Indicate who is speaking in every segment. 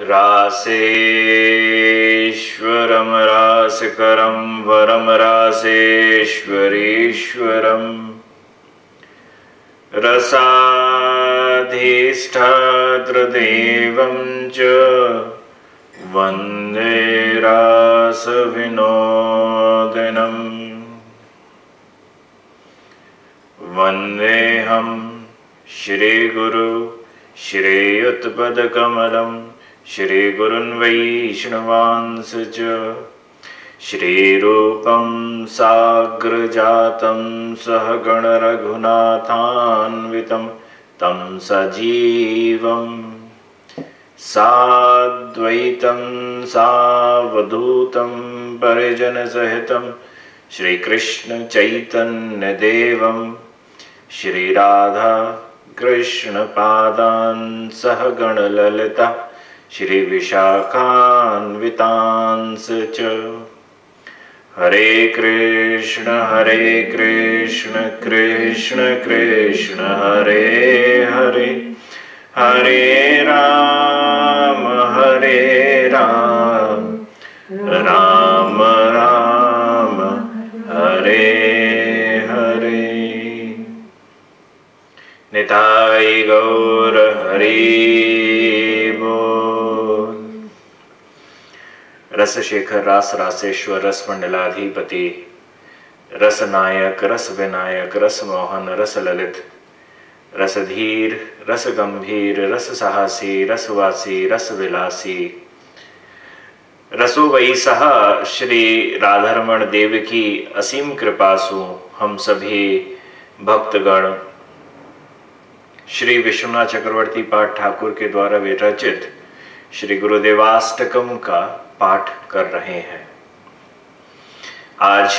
Speaker 1: रासेश्वरं रासकरं वरं रासेश्वरीश्वरम् रसाधिष्ठातृदेवं च वंदे रासविनोदनम् वन्देऽहं श्रीगुरु श्रेयुत्पदकमलम्। श्रीगुरुन् वैष्णवांस च। श्रीरूपं साग्रजातं सह गणरघुनाथान्वितं तं सजीवम् साद्वैतं सावधूतं परिजनसहितं श्रीकृष्णचैतन्यदेवं श्रीराधा कृष्णपादान् सह गणललिता श्रीविशाखान्वितांस च। हरे कृष्ण हरे कृष्ण कृष्ण कृष्ण, हरे हरे। हरे राम हरे राम। राम राम, हरे हरे। निताय गौर हरि। रसशेखर, रास रासेश्वर, रस मंडलाधिपति, रस नायक, रस विनायक, रस मोहन, रस ललित रसधीर रस गंभीर, रस साहसी रसवासी रस विलासी। रसो वही सह, श्री राधारमण देव की असीम कृपा सु हम सभी भक्तगण। श्री विश्वनाथ चक्रवर्ती पाठ ठाकुर के द्वारा विरचित श्री गुरुदेवाष्टकम का पाठ कर रहे हैं। आज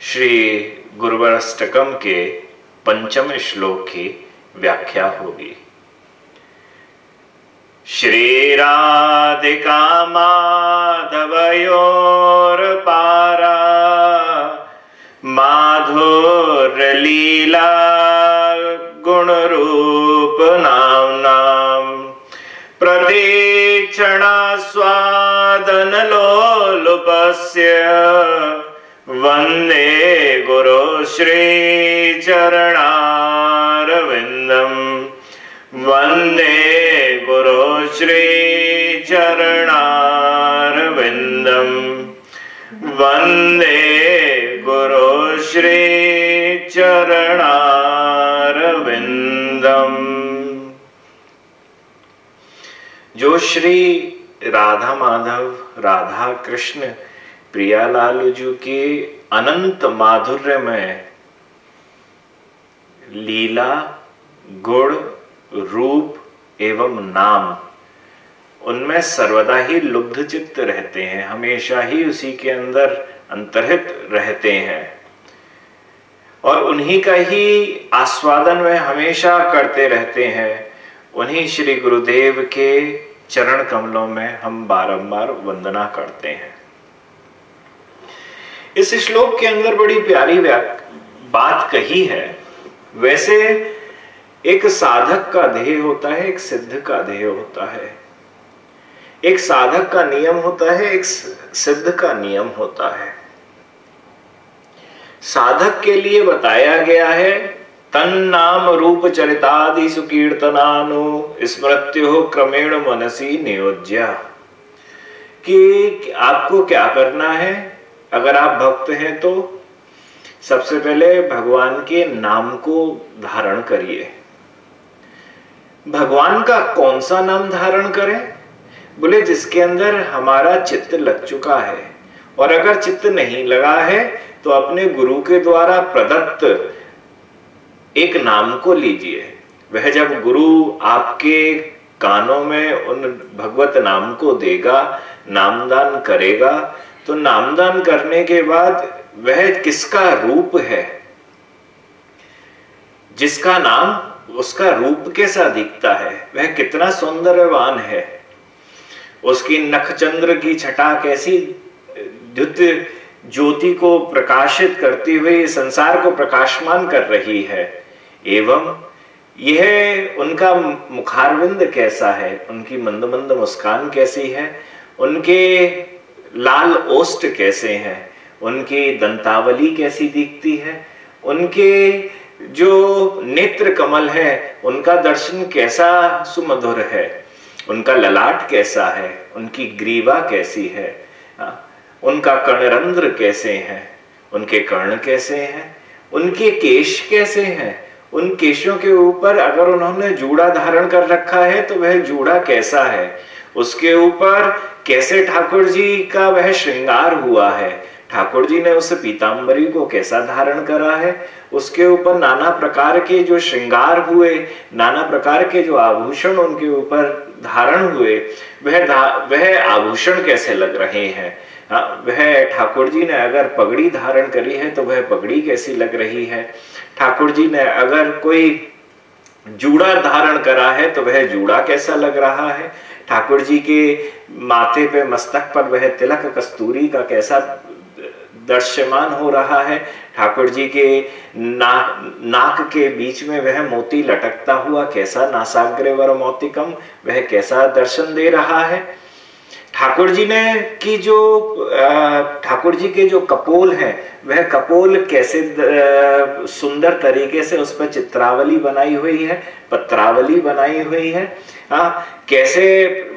Speaker 1: श्री गुरुवराष्टकम के पंचम श्लोक की व्याख्या होगी। श्री राधिका माधवयोर पारा माधुर लीला गुण रूप नाम नाम प्रतीक्षणा स्वादन लोलुपस्य वंदे गुरु श्रीचरणारविन्दम् वंदे गुरु श्रीचरणारविन्दम् वंदे गुरु श्रीचरणारविन्दम् जो श्री राधा माधव राधा कृष्ण प्रियालाल जी के अनंत माधुर्य में लीला, गुण, रूप एवं नाम, उनमें सर्वदा ही लुब्ध चित्त रहते हैं, हमेशा ही उसी के अंदर अंतरहित रहते हैं। और उन्हीं का ही आस्वादन में हमेशा करते रहते हैं। उन्हीं श्री गुरुदेव के चरण कमलों में हम बारंबार वंदना करते हैं। इस श्लोक के अंदर बड़ी प्यारी बात कही है। वैसे एक साधक का ध्येय होता है, एक सिद्ध का ध्येय होता है। एक साधक का नियम होता है, एक सिद्ध का नियम होता है। साधक के लिए बताया गया है तन नाम रूप चरितादि सुकीर्तनानु स्मृत्यो क्रमेण मनसी नियोज्या। कि आपको क्या करना है? अगर आप भक्त हैं तो सबसे पहले भगवान के नाम को धारण करिए। भगवान का कौन सा नाम धारण करें? बोले, जिसके अंदर हमारा चित्त लग चुका है। और अगर चित्त नहीं लगा है तो अपने गुरु के द्वारा प्रदत्त एक नाम को लीजिए। वह जब गुरु आपके कानों में उन भगवत नाम को देगा, नामदान करेगा तो नामदान करने के बाद वह किसका रूप है? जिसका नाम उसका रूप कैसा दिखता है, वह कितना सौंदर्यवान है। उसकी नखचंद्र की छटा कैसी द्युत ज्योति को प्रकाशित करते हुए संसार को प्रकाशमान कर रही है। एवं यह उनका मुखारविंद कैसा है? उनकी मंद मंद मुस्कान कैसी है? उनके लाल ओष्ट कैसे हैं? उनकी दंतावली कैसी दिखती है? उनके जो नेत्र कमल है, उनका दर्शन कैसा सुमधुर है? उनका ललाट कैसा है? उनकी ग्रीवा कैसी है उनका कर्णरंध्र कैसे हैं? उनके कर्ण कैसे हैं? उनके केश कैसे हैं? उन केशों के ऊपर अगर उन्होंने जूड़ा धारण कर रखा है तो वह जूड़ा कैसा है? उसके ऊपर कैसे ठाकुर जी का वह श्रृंगार हुआ है? ठाकुर जी ने उस पीताम्बरी को कैसा धारण करा है? उसके ऊपर नाना प्रकार के जो श्रृंगार हुए, नाना प्रकार के जो आभूषण उनके ऊपर धारण हुए, वह वह आभूषण कैसे लग रहे हैं? वह ठाकुर जी ने अगर पगड़ी धारण करी है तो वह पगड़ी कैसी लग रही है? ठाकुर जी ने अगर कोई जूड़ा धारण करा है तो वह जूड़ा कैसा लग रहा है? ठाकुर जी के माथे पे मस्तक पर वह तिलक कस्तूरी का कैसा दृश्यमान हो रहा है? ठाकुर जी के ना, नाक के बीच में वह मोती लटकता हुआ कैसा नासाग्रवर मोतिकम? वह कैसा दर्शन दे रहा है? ठाकुर जी ने की जो ठाकुर जी के जो कपोल हैं, वह कपोल कैसे सुंदर तरीके से उस पर चित्रावली बनाई हुई है पत्रावली बनाई हुई है। हाँ कैसे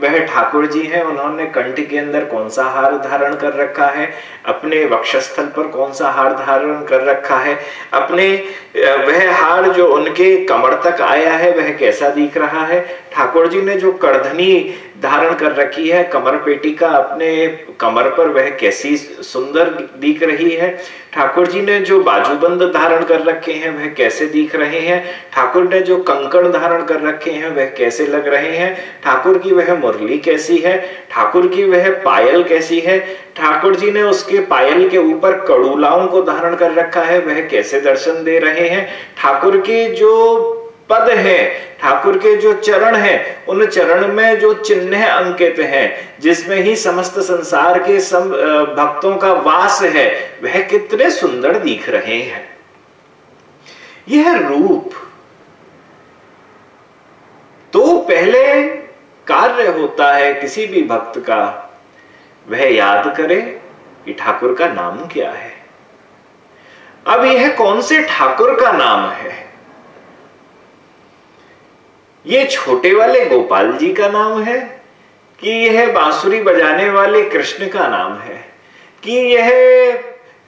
Speaker 1: वह ठाकुर जी हैं, उन्होंने कंठ के अंदर कौन सा हार धारण कर रखा है? अपने वक्षस्थल पर कौन सा हार धारण कर रखा है? अपने वह हार जो उनके कमर तक आया है, वह कैसा दिख रहा है? ठाकुर जी ने जो करधनी धारण कर रखी है, कमर पेटी का अपने कमर पर वह कैसी सुंदर दिख रही है? ठाकुर जी ने जो बाजूबंद धारण कर रखे हैं, वह कैसे दिख रहे हैं? ठाकुर ने जो कंकड़ धारण कर रखे हैं, वह कैसे लग रहे हैं? ठाकुर की वह मुरली कैसी है? ठाकुर की वह पायल कैसी है? ठाकुर जी ने उसके पायल के ऊपर कड़ूलाओं को धारण कर रखा है, वह कैसे दर्शन दे रहे हैं? ठाकुर के जो पद है, ठाकुर के जो चरण हैं, उन चरण में जो चिन्ह अंकित हैं, जिसमें ही समस्त संसार के सम भक्तों का वास है, वह कितने सुंदर दिख रहे हैं। यह रूप तो पहले कार्य होता है किसी भी भक्त का। वह याद करे कि ठाकुर का नाम क्या है। अब यह कौन से ठाकुर का नाम है? ये छोटे वाले गोपाल जी का नाम है कि यह बांसुरी बजाने वाले कृष्ण का नाम है कि यह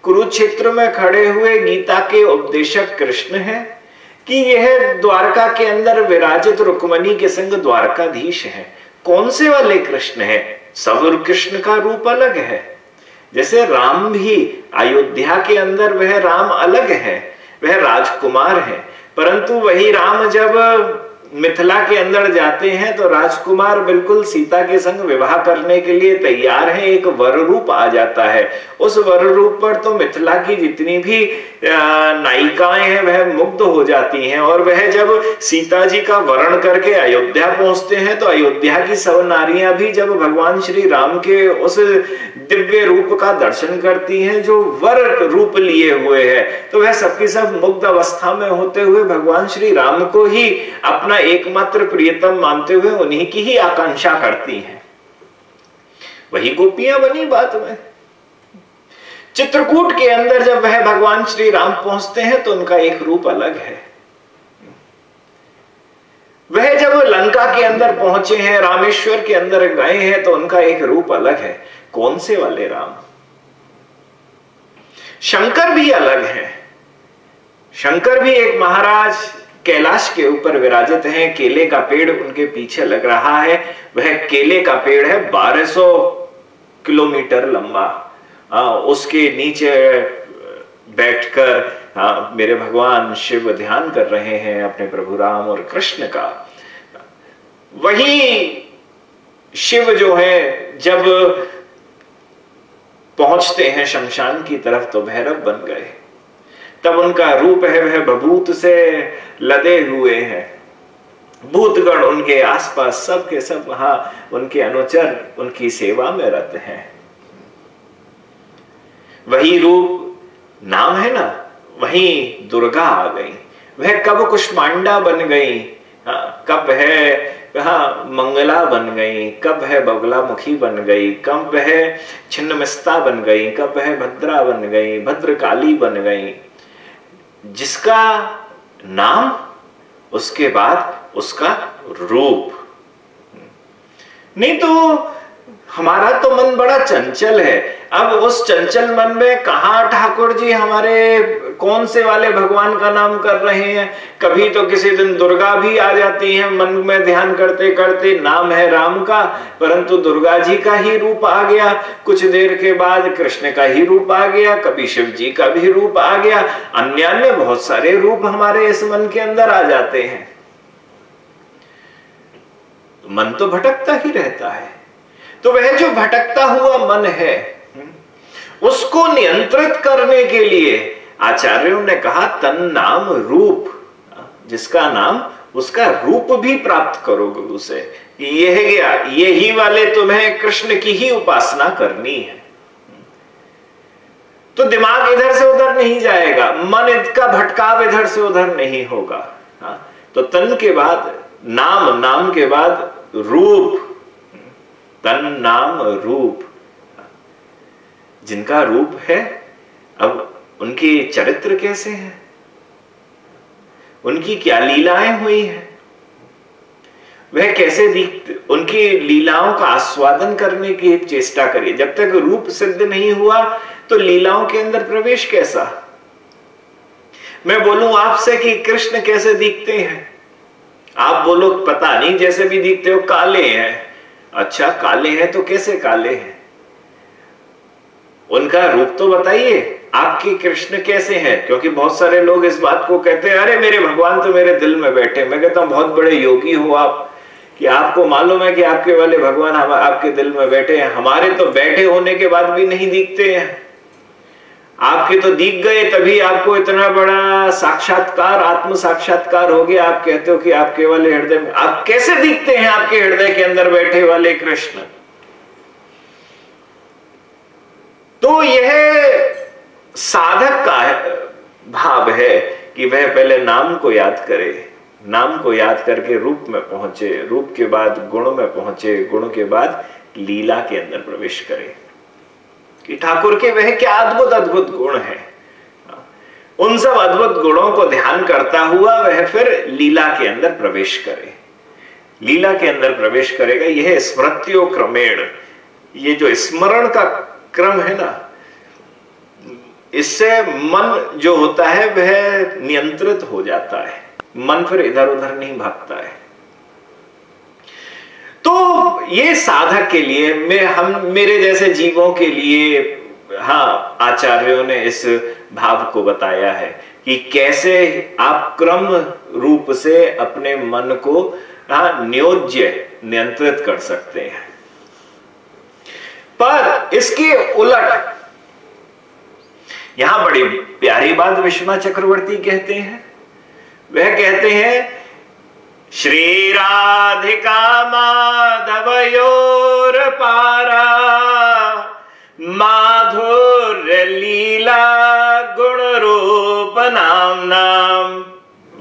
Speaker 1: कुरुक्षेत्र में खड़े हुए गीता के उपदेशक कृष्ण है। कि यह द्वारका के अंदर विराजित रुक्मणी के संग द्वारकाधीश है। कौन से वाले कृष्ण है? सब कृष्ण का रूप अलग है। जैसे राम भी अयोध्या के अंदर वह राम अलग है, वह राजकुमार है, परंतु वही राम जब मिथिला के अंदर जाते हैं तो राजकुमार बिल्कुल सीता के संग विवाह करने के लिए तैयार है। एक वर रूप आ जाता है। उस वर रूप पर तो मिथिला की जितनी भी नायिकाएँ हैं, वह मुग्ध हो जाती हैं और वह जब सीता जी का वर्ण करके अयोध्या पहुँचते हैं तो अयोध्या की सब नारियाँ भी जब भगवान श्री राम के उस दिव्य रूप का दर्शन करती हैं, जो वर रूप लिए हुए है तो वह सबकी सब मुग्ध अवस्था में होते हुए भगवान श्री राम को ही अपना एकमात्र प्रियतम मानते हुए उन्हीं की ही आकांक्षा करती हैं। वही गोपियाँ बनी बात में। चित्रकूट के अंदर जब वह भगवान श्री राम पहुँचते हैं तो उनका एक रूप अलग है। वह जब लंका के अंदर पहुँचे हैं, रामेश्वर के अंदर गए हैं तो उनका एक रूप अलग है। कौन से वाले राम? शंकर भी अलग है। शंकर भी एक महाराज कैलाश के ऊपर विराजित हैं केले का पेड़ उनके पीछे लग रहा है। वह केले का पेड़ है 1200 किलोमीटर लंबा। आ, उसके नीचे बैठकर मेरे भगवान शिव ध्यान कर रहे हैं अपने प्रभु राम और कृष्ण का। वही शिव जो है जब पहुँचते हैं शमशान की तरफ़ तो भैरव बन गए। तब उनका रूप है वह बबूत से लदे हुए हैं। भूतगण उनके आसपास सब के सब वहाँ उनके अनुचर उनकी सेवा में रत हैं। वही रूप नाम है ना वही दुर्गा आ गई। वह कब कुष्मांडा बन गई? हाँ, कब है हाँ मंगला बन गई कब है बगला मुखी बन गई कब है छिन्नमिस्ता बन गई कब है भद्रा बन गई भद्रकाली बन गई जिसका नाम उसके बाद उसका रूप। नहीं तो हमारा तो मन बड़ा चंचल है। अब उस चंचल मन में कहा ठाकुर जी हमारे कौन से वाले भगवान का नाम कर रहे हैं? कभी तो किसी दिन दुर्गा भी आ जाती है, मन में ध्यान करते करते, नाम है राम का, परंतु दुर्गा जी का ही रूप आ गया। कुछ देर के बाद कृष्ण का ही रूप आ गया, कभी शिव जी का भी रूप आ गया। अन्य अन्य बहुत सारे रूप हमारे इस मन के अंदर आ जाते हैं। मन तो भटकता ही रहता है। तो वह जो भटकता हुआ मन है, उसको नियंत्रित करने के लिए आचार्यों ने कहा, तन नाम रूप। जिसका नाम, उसका रूप भी प्राप्त करो गुरु से यह गया, यही वाले तुम्हें कृष्ण की ही उपासना करनी है। तो दिमाग इधर से उधर नहीं जाएगा, मन का भटकाव इधर से उधर नहीं होगा। तो तन के बाद, नाम नाम के बाद रूप। तन नाम रूप। जिनका रूप है, अब उनके चरित्र कैसे हैं? उनकी क्या लीलाएँ हुई हैं? वह कैसे दिखते उनकी लीलाओं का आस्वादन करने की चेष्टा करिए। जब तक रूप सिद्ध नहीं हुआ तो लीलाओं के अंदर प्रवेश कैसा? मैं बोलूँ आपसे कि कृष्ण कैसे दिखते हैं? आप बोलो, पता नहीं, जैसे भी दिखते हो, काले हैं। अच्छा काले हैं तो कैसे काले हैं? उनका रूप तो बताइए, आपके कृष्ण कैसे हैं? क्योंकि बहुत सारे लोग इस बात को कहते हैं, अरे, मेरे भगवान तो मेरे दिल में बैठे मैं कहता हूँ, बहुत बड़े योगी हो आप, कि आपको मालूम है कि आपके वाले भगवान आपके दिल में बैठे हैं। हमारे तो बैठे होने के बाद भी नहीं दिखते हैं। आपके तो दिख गए, तभी आपको इतना बड़ा साक्षात्कार आत्म साक्षात्कार हो गया। आप कहते हो कि आपके वाले हृदय में आप कैसे दिखते हैं आपके हृदय के अंदर बैठे वाले कृष्ण? तो यह साधक का भाव है कि वह पहले नाम को याद करे, नाम को याद करके रूप में पहुँचे, रूप के बाद, गुण में पहुँचे, गुण के बाद लीला के अंदर प्रवेश करे। कि ठाकुर के वह क्या अद्भुत अद्भुत गुण है। उन सब अद्भुत गुणों को ध्यान करता हुआ वह फिर लीला के अंदर प्रवेश करे। लीला के अंदर प्रवेश करेगा, यह स्मृत्यो क्रमेण। ये जो स्मरण का क्रम है ना, इससे मन जो होता है, वह नियंत्रित हो जाता है। मन फिर इधर उधर नहीं भागता है। तो ये साधक के लिए, मैं, हम, मेरे जैसे जीवों के लिए हाँ आचार्यों ने इस भाव को बताया है कि कैसे आप क्रम रूप से अपने मन को हाँ नियोज्य, नियंत्रित कर सकते हैं। पर इसके उलट, यहाँ बड़ी प्यारी बात विश्वनाथ चक्रवर्ती कहते हैं। वह कहते हैं श्री राधिका माधवयोर पारा माधुर्य लीला गुण रूप नाम नाम।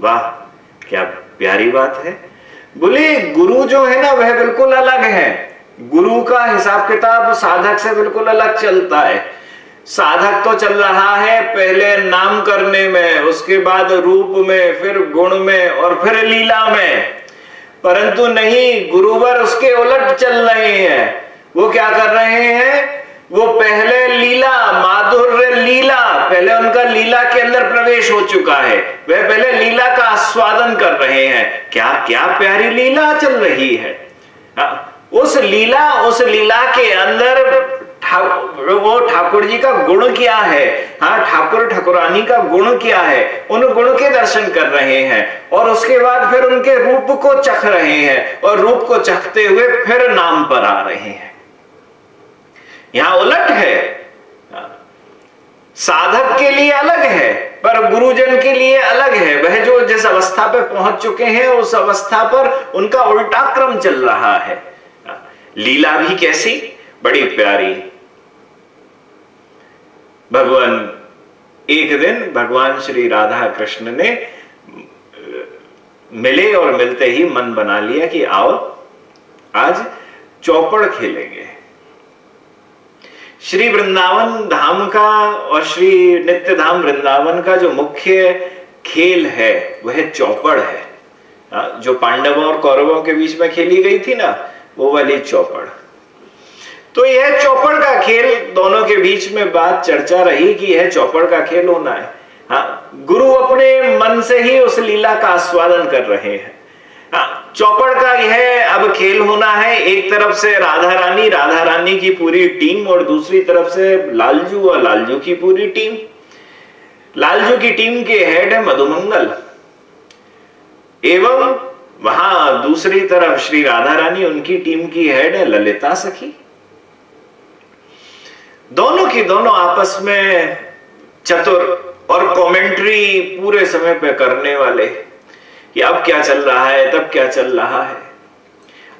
Speaker 1: वाह, क्या प्यारी बात है। बोले गुरु जो है ना, वह बिल्कुल अलग है। गुरु का हिसाब किताब साधक से बिल्कुल अलग चलता है। साधक तो चल रहा है पहले नाम करने में उसके बाद रूप में फिर गुण में और फिर लीला में। परंतु नहीं गुरुवर उसके उलट चल रहे हैं। वो क्या कर रहे हैं? वो पहले लीला माधुर्य लीला पहले उनका लीला के अंदर प्रवेश हो चुका है। वह पहले लीला का आस्वादन कर रहे हैं। क्या क्या प्यारी लीला चल रही है? हाँ, उस लीला उस लीला के अंदर वो ठाकुर जी का गुण क्या है? हाँ ठाकुर ठाकुरानी का गुण क्या है? उन गुण के दर्शन कर रहे हैं और उसके बाद फिर उनके रूप को चख रहे हैं और रूप को चखते हुए फिर नाम पर आ रहे हैं। यहाँ उलट है। साधक के लिए अलग है, पर गुरुजन के लिए अलग है। वह जो जिस अवस्था पे पहुँच चुके हैं, उस अवस्था पर उनका उल्टा क्रम चल रहा हाँ। लीला भी कैसी? बड़ी प्यारी। भगवान एक दिन भगवान श्री राधा कृष्ण ने मिले और मिलते ही मन बना लिया कि आओ आज चौपड़ खेलेंगे। श्री वृंदावन धाम का और श्री नित्य धाम वृंदावन का जो मुख्य खेल है वह चौपड़ है। हाँ, जो पांडवों और कौरवों के बीच में खेली गई थी ना वो वाली चौपड़। तो यह चौपड़ का खेल दोनों के बीच में बात चर्चा रही कि यह चौपड़ का खेल होना है। हाँ गुरु अपने मन से ही उस लीला का आस्वादन कर रहे हैं। हाँ चौपड़ का यह अब खेल होना है, एक तरफ़ से राधा रानी राधा रानी की पूरी टीम और दूसरी तरफ़ से लालजू और लालजू की पूरी टीम। लालजू की टीम के हेड है मधुमंगल। एवं वहाँ दूसरी तरफ़ श्री राधा रानी, उनकी टीम की हेड है ललिता सखी। दोनों की दोनों आपस में चतुर और कमेंट्री पूरे समय पे करने वाले। कि अब क्या चल रहा है, तब क्या चल रहा है।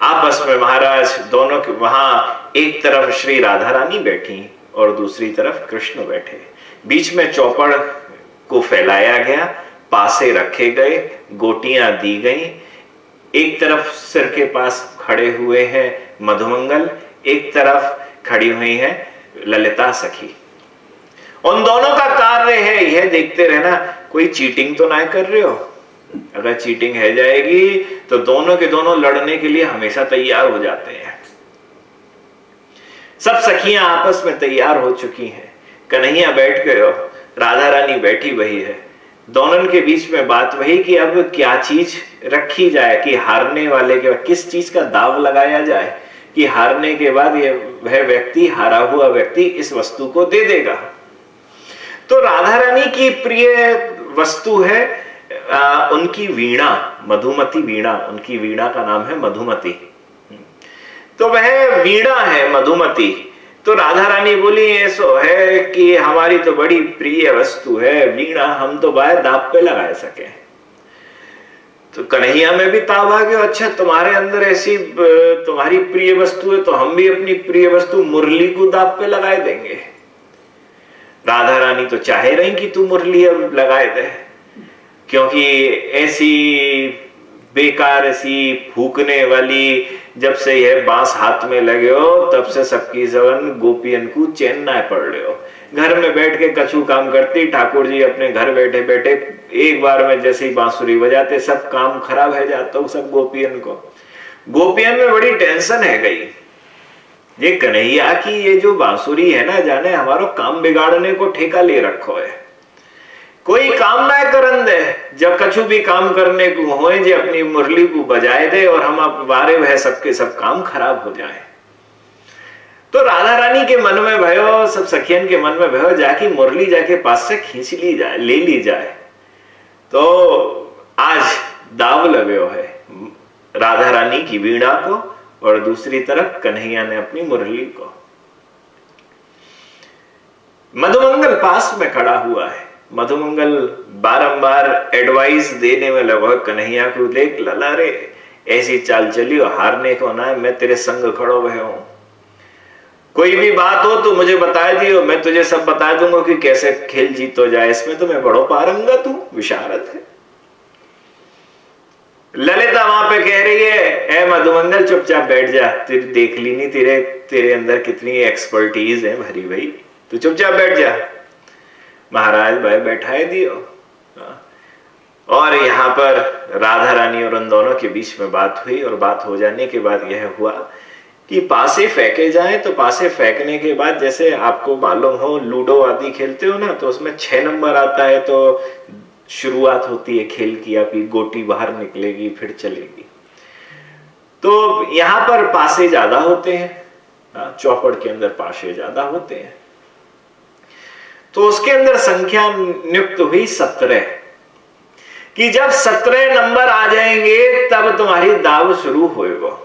Speaker 1: आपस में महाराज, दोनों के वहाँ एक तरफ़ श्री राधा रानी बैठी और दूसरी तरफ़ कृष्ण बैठे। बीच में चौपड़ को फैलाया गया, पासे रखे गए, गोटियाँ दी गई। एक तरफ़ सिर के पास खड़े हुए हैं मधुमंगल, एक तरफ़ खड़ी हुई है ललिता सखी। उन दोनों का कार्य है, यह देखते रहना, कोई चीटिंग तो ना कर रहे हो। अगर चीटिंग है जाएगी तो दोनों के दोनों लड़ने के लिए हमेशा तैयार हो जाते हैं। सब सखियाँ आपस में तैयार हो चुकी हैं। कन्हैया बैठ गए हो राधा रानी बैठी वही है। दोनों के बीच में बात वही कि अब क्या चीज़ रखी जाए, कि हारने वाले के किस चीज़ का दाव लगाया जाए। कि हारने के बाद ये वह व्यक्ति हारा हुआ व्यक्ति इस वस्तु को दे देगा। तो राधा रानी की प्रिय वस्तु है आ, उनकी वीणा मधुमती वीणा। उनकी वीणा का नाम है मधुमती। तो वह वीणा है मधुमती। तो राधा रानी बोली ऐसो है कि हमारी तो बड़ी प्रिय वस्तु है वीणा हम तो बाहर दाप पे लगा सके तो कन्हैया में भी ताब आ गया अच्छा तुम्हारे अंदर ऐसी तुम्हारी प्रिय वस्तु है तो हम भी अपनी प्रिय वस्तु मुरली को दाप पे लगाए देंगे। राधा रानी तो चाहे रही कि तू मुरली अब लगाए दे, क्योंकि ऐसी बेकार, ऐसी फूकने वाली, जब से यह बाँस हाथ में लगे हो, तब से सबकी जवन गोपियन को चैन ना पड़ रहे हो। घर में बैठ के कछु काम करती, ठाकुर जी अपने घर बैठे बैठे एक बार में जैसे ही बांसुरी बजाते, सब काम खराब है जाता सब गोपियन को। गोपियन में बड़ी टेंशन है गई। ये कन्हैया की ये जो बांसुरी है ना जाने, हमारो काम बिगाड़ने को ठेका ले रखो है। कोई काम ना करन दे, जब कछु भी काम करने को हो जे अपनी मुरली को बजाए दे और हम बारे वह सबके सब काम खराब हो जाए। तो राधा रानी के मन में भयो सब सखियन के मन में भयो जाके मुरली जाके पास से खींच ली जाए, ले ली जाए। तो आज दाव लगे है राधा रानी की वीणा को और दूसरी तरफ़ कन्हैया ने अपनी मुरली को। मधुमंगल पास में खड़ा हुआ है। मधुमंगल बारंबार एडवाइस देने में लगा कन्हैया को देख लला रे, ऐसी चाल चली और हारने को ना मैं तेरे संग खड़ो हुए हूँ। कोई भी बात हो तो मुझे बता दियो, मैं तुझे सब बता दूँगा कि कैसे खेल जीतो जाए। इसमें तो मैं बड़ो पारंगत हूँ विशारत है। ललिता वहाँ पे कह रही है, ए, मधुमंगल, चुपचाप बैठ जा। तेरी देख ली नहीं तेरे तेरे अंदर कितनी एक्सपर्टीज है भरी भाई। तू चुपचाप बैठ जा। महाराज भाई बैठाए दियो। हाँ। और यहाँ पर राधा, रानी और उन दोनों के बीच में बात हुई और बात हो जाने के बाद यह हुआ कि पासे फेंके जाए तो पासे फेंकने के बाद जैसे आपको मालूम हो लूडो आदि खेलते हो ना तो उसमें छह नंबर आता है तो शुरुआत होती है खेल की आपकी गोटी बाहर निकलेगी फिर चलेगी। तो यहाँ पर पासे ज़्यादा होते हैं हाँ, चौपड़ के अंदर पासे ज़्यादा होते हैं। तो उसके अंदर संख्या नियुक्त हुई सत्रह। कि जब सत्रह नंबर आ जाएँगे तब तुम्हारी दाव शुरू होएगा।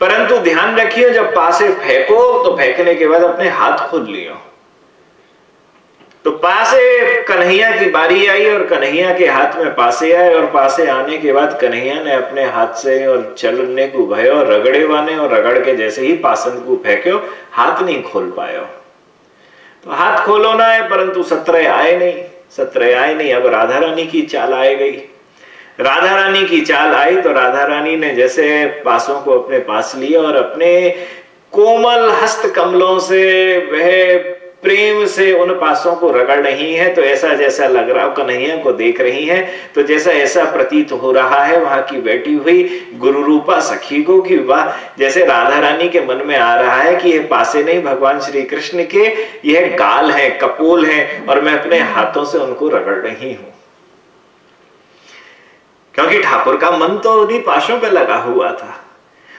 Speaker 1: परंतु ध्यान रखिए, जब पासे फेंको तो फेंकने के बाद अपने हाथ खोल लियो। तो पासे कन्हैया की बारी आई और कन्हैया के हाथ में पासे आए और पासे आने के बाद कन्हैया ने अपने हाथ से और चलने को भयो, रगड़े वाने और रगड़ के जैसे ही पासन को फेंक्यो, हाथ नहीं खोल पायो। तो हाथ खोलो ना है, परंतु सत्रह आए नहीं। सत्रह आए नहीं, अब राधा रानी की चाल आए गई। राधा रानी की चाल आई तो राधा रानी ने जैसे पासों को अपने पास लिया और अपने कोमल हस्त कमलों से, वह प्रेम से उन पासों को रगड़ रही है तो ऐसा जैसा लग रहा, कन्हैया को देख रही है तो जैसा ऐसा प्रतीत हो रहा है, वहाँ की बैठी हुई गुरु रूपा सखी को कि वह, जैसे राधा रानी के मन में आ रहा है कि ये पासे नहीं भगवान श्री कृष्ण के, यह गाल है, कपोल है, और मैं अपने हाथों से उनको रगड़ रही हूँ। क्योंकि ठाकुर का मन तो उन्हीं पाशों पे लगा हुआ था।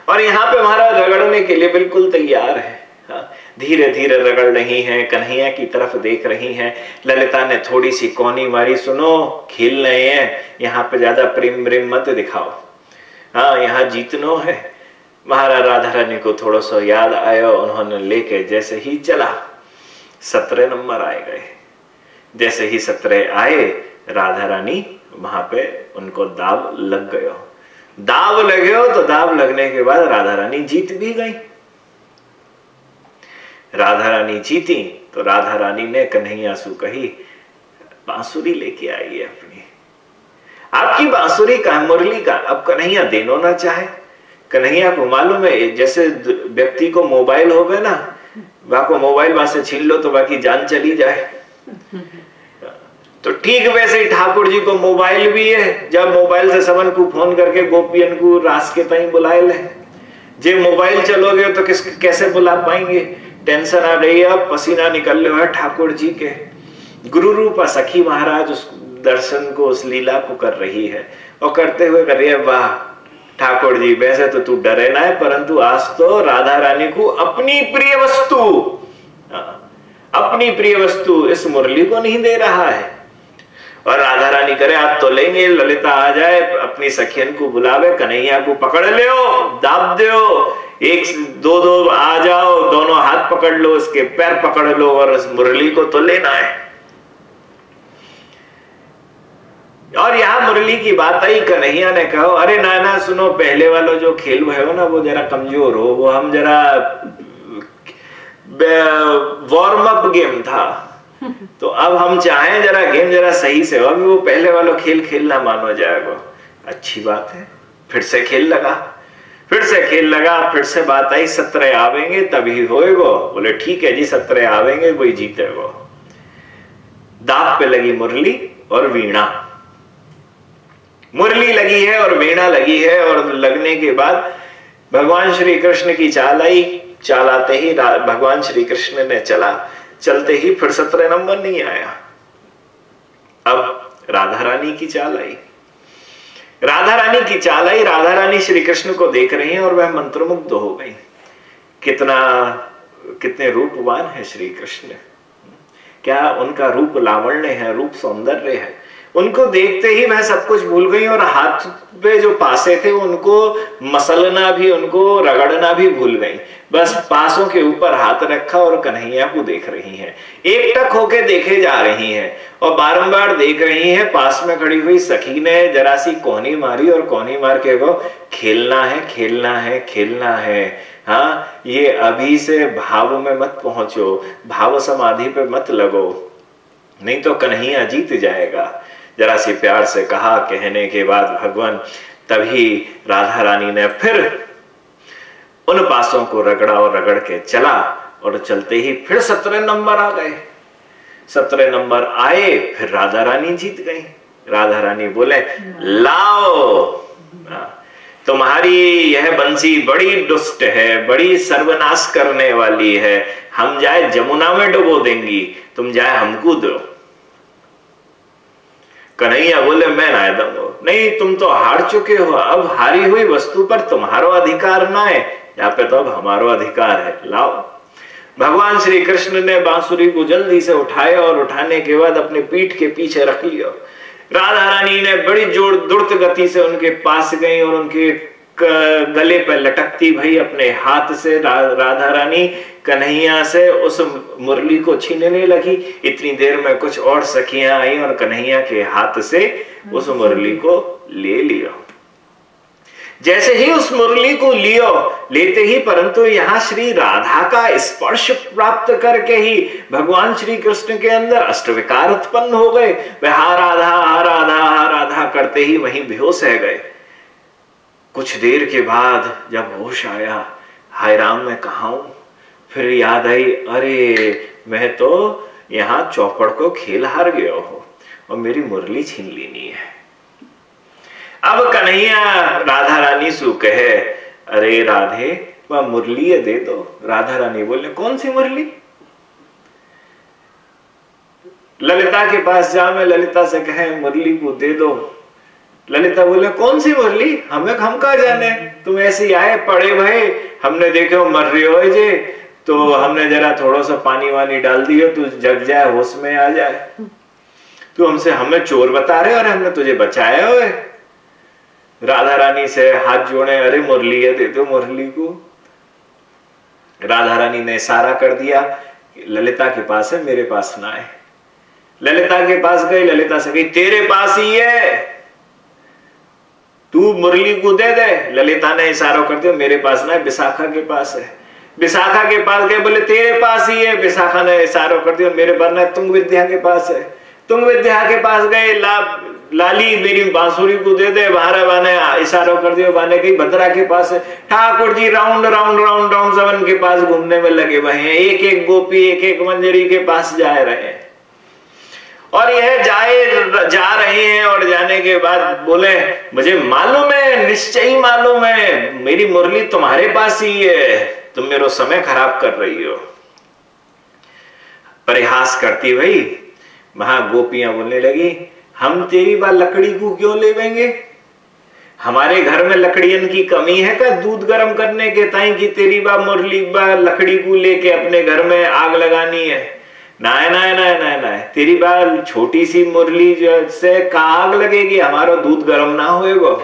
Speaker 1: और यहाँ पे महाराज रगड़ने के लिए बिल्कुल तैयार है। हाँ, धीरे धीरे रगड़ रही हैं कन्हैया की तरफ़ देख रही हैं। ललिता ने थोड़ी सी कोनी मारी सुनो खेल रहे हैं यहाँ पे ज़्यादा प्रेम प्रेम मत दिखाओ। हाँ यहाँ जीतनो है। महाराज राधा रानी को थोड़ा सा याद आया उन्होंने लेके जैसे ही चला सत्रह नंबर आए गए। जैसे ही सत्रह आए राधा रानी वहाँ पे उनको दाव लग गयो दाव लगे हो तो दाव लगने के बाद राधा रानी जीत भी गई। राधा रानी जीती तो राधा रानी ने कन्हैया सु कही, बांसुरी लेके आई है अपनी। आपकी बांसुरी का, मुरली का अब कन्हैया देनो ना चाहे। कन्हैया को मालूम है, जैसे व्यक्ति को मोबाइल हो गए ना वहाँ को मोबाइल वहाँ से छीन लो तो बाकी जान चली जाए। तो ठीक वैसे ही ठाकुर जी को मोबाइल भी है। जब मोबाइल से समन को फ़ोन करके गोपियन को रास के तई बुलाए ले। जे मोबाइल चलोगे तो किस कैसे बुला पाएँगे? टेंशन आ रही है पसीना निकल रहा है ठाकुर जी के। गुरु रूपा सखी महाराज उस दर्शन को उस लीला को कर रही है। और करते हुए कर रही है वाह ठाकुर जी वैसे तो तू डरे ना है परंतु आज तो राधा रानी को अपनी प्रिय वस्तु हाँ, अपनी प्रिय वस्तु इस मुरली को नहीं दे रहा है। और राधा रानी करे, आप तो लेंगे, ललिता आ जाए, अपनी सखियन को बुलावे, कन्हैया को पकड़ लो दाब दो एक दो दो आ जाओ, दोनों हाथ पकड़ लो, उसके पैर पकड़ लो और उस मुरली को तो लेना है। और यहाँ मुरली की बात आई, कन्हैया ने कहो, अरे नाना, सुनो, पहले वाला जो खेल हुए हो ना, वो जरा कमज़ोर हो, वो हम जरा वार्म अप गेम था। तो अब हम चाहें जरा गेम जरा सही से हो, अभी वो पहले वाला खेल खेलना मानो जाएगा। अच्छी बात है। फिर से खेल लगा। फिर से खेल लगा, फिर से बात आई, सत्रह आवेंगे, तभी होएगो। बोले, ठीक है जी, सत्रह आवेंगे वही जीतेगो। दाप पे लगी मुरली और वीणा। मुरली लगी है और वीणा लगी है और लगने के बाद भगवान श्री कृष्ण की चाल आई। चाल आते ही भगवान श्री कृष्ण ने चला। चलते ही फिर सत्रह नंबर नहीं आया। अब राधा रानी की चाल आई। राधा रानी की चाल आई राधा रानी श्री कृष्ण को देख रही हैं और वह मंत्रमुग्ध हो गई। कितना, कितने रूपवान है श्री कृष्ण क्या उनका रूप लावण्य है, रूप सौंदर्य है? उनको देखते ही मैं सब कुछ भूल गई और हाथ पे जो पासे थे, उनको मसलना भी, उनको रगड़ना भी भूल गई। बस पासों के ऊपर हाथ रखा और कन्हैया को देख रही है। एक टक होके देखे जा रही है और बारंबार देख रही है, पास में खड़ी हुई सखी ने जरा सी कोहनी मारी और कोहनी मार के वो खेलना है खेलना है खेलना है। हाँ ये अभी से भाव में मत पहुंचो, भाव समाधि पे मत लगो। नहीं तो कन्हैया जीत जाएगा। जरा सी प्यार से कहा, कहने के बाद भगवान तभी राधा रानी ने फिर उन पासों को रगड़ा और रगड़ के चला और चलते ही फिर सत्रह नंबर आ गए। सत्रह नंबर आए, फिर राधा रानी जीत गई। राधा रानी बोले, लाओ। तुम्हारी यह बंसी बड़ी दुष्ट है, बड़ी सर्वनाश करने वाली है। हम जाए जमुना में डुबो देंगी। तुम जाए हमको दो। कन्हैया बोले मैं ना दूँगा नहीं तुम तो हार चुके हो। अब हारी हुई वस्तु पर तुम्हारो अधिकार ना है। यहाँ पे तो अब हमारो अधिकार है। लाओ। भगवान श्री कृष्ण ने बांसुरी को जल्दी से उठाया और उठाने के बाद अपने पीठ के पीछे रख लिया। राधा रानी ने बड़ी ज़ोर दुर्त गति से उनके पास गई और उनके गले पर लटकती भई अपने हाथ से रा, राधा रानी कन्हैया से उस मुरली को छीनने लगी। इतनी देर में कुछ और सखियाँ आई और कन्हैया के हाथ से उस मुरली को ले लिया। जैसे ही उस मुरली को लियो लेते ही परंतु यहाँ श्री राधा का स्पर्श प्राप्त करके ही भगवान श्री कृष्ण के अंदर अष्टविकार उत्पन्न हो गए। वह हा राधा हा राधा हा राधा करते ही वहीं बेहोश रह गए। कुछ देर के बाद जब होश आया हाय राम मैं कहा हूँ? फिर याद आई, अरे, मैं तो यहाँ चौपड़ को खेल हार गया हो और मेरी मुरली छीन लेनी है। अब कन्हैया, राधा रानी सु कहे, अरे राधे, वह मुरली दे दो। राधा रानी बोले, कौन सी मुरली? ललिता के पास जा, मैं ललिता से कहे, मुरली को दे दो। ललिता बोले, कौन सी मुरली? हमें हम कहा जाने। तुम ऐसे आए, पड़े भाई। हमने देखे हो मर रहे हो जे। तो हमने जरा थोड़ा सा पानी वानी डाल दियो, तू जग जाए होश में आ जाए। तू हमसे हमें चोर बता रहे और हमने तुझे बचाया हुए राधा रानी से हाथ जोड़े, अरे मुरली है, दे दो मुरली को। राधा रानी ने इशारा कर दिया, ललिता के पास है, मेरे पास ना है ललिता के पास गई, ललिता से गई तेरे पास ही है। तू मुरली को दे दे। ललिता ने इशारा कर दिया, मेरे पास ना है विशाखा के पास है। विशाखा के पास गए, बोले, तेरे पास ही है। विशाखा ने इशारा कर दिया, मेरे पास ना तुंग विद्या के पास है। तुंग विद्या के पास गए, ला, लाली मेरी बांसुरी को दे दे बारह बाने इशारा कर दिया बाने गई भद्रा के पास है। Thakur ji round round round round seven के पास घूमने में लगे हुए हैं। एक एक गोपी एक एक मंजरी के पास जा रहे हैं। और यह जाए, जा रहे हैं और जाने के बाद बोले, मुझे मालूम है, निश्चय मालूम है, मेरी मुरली तुम्हारे पास ही है। तुम मेरा समय खराब कर रही हो। परिहास करती भाई वहाँ गोपियाँ बोलने लगी, हम तेरी बात लकड़ी को क्यों लेवेंगे हमारे घर में लकड़ियन की कमी है क्या दूध गर्म करने के ताई की तेरी बा मुरली बा लकड़ी को लेके अपने घर में आग लगानी है? नाय नाय नाय नाय नाय, तेरी बात छोटी सी मुरली से का आग लगेगी? हमारा दूध गर्म ना होएगा।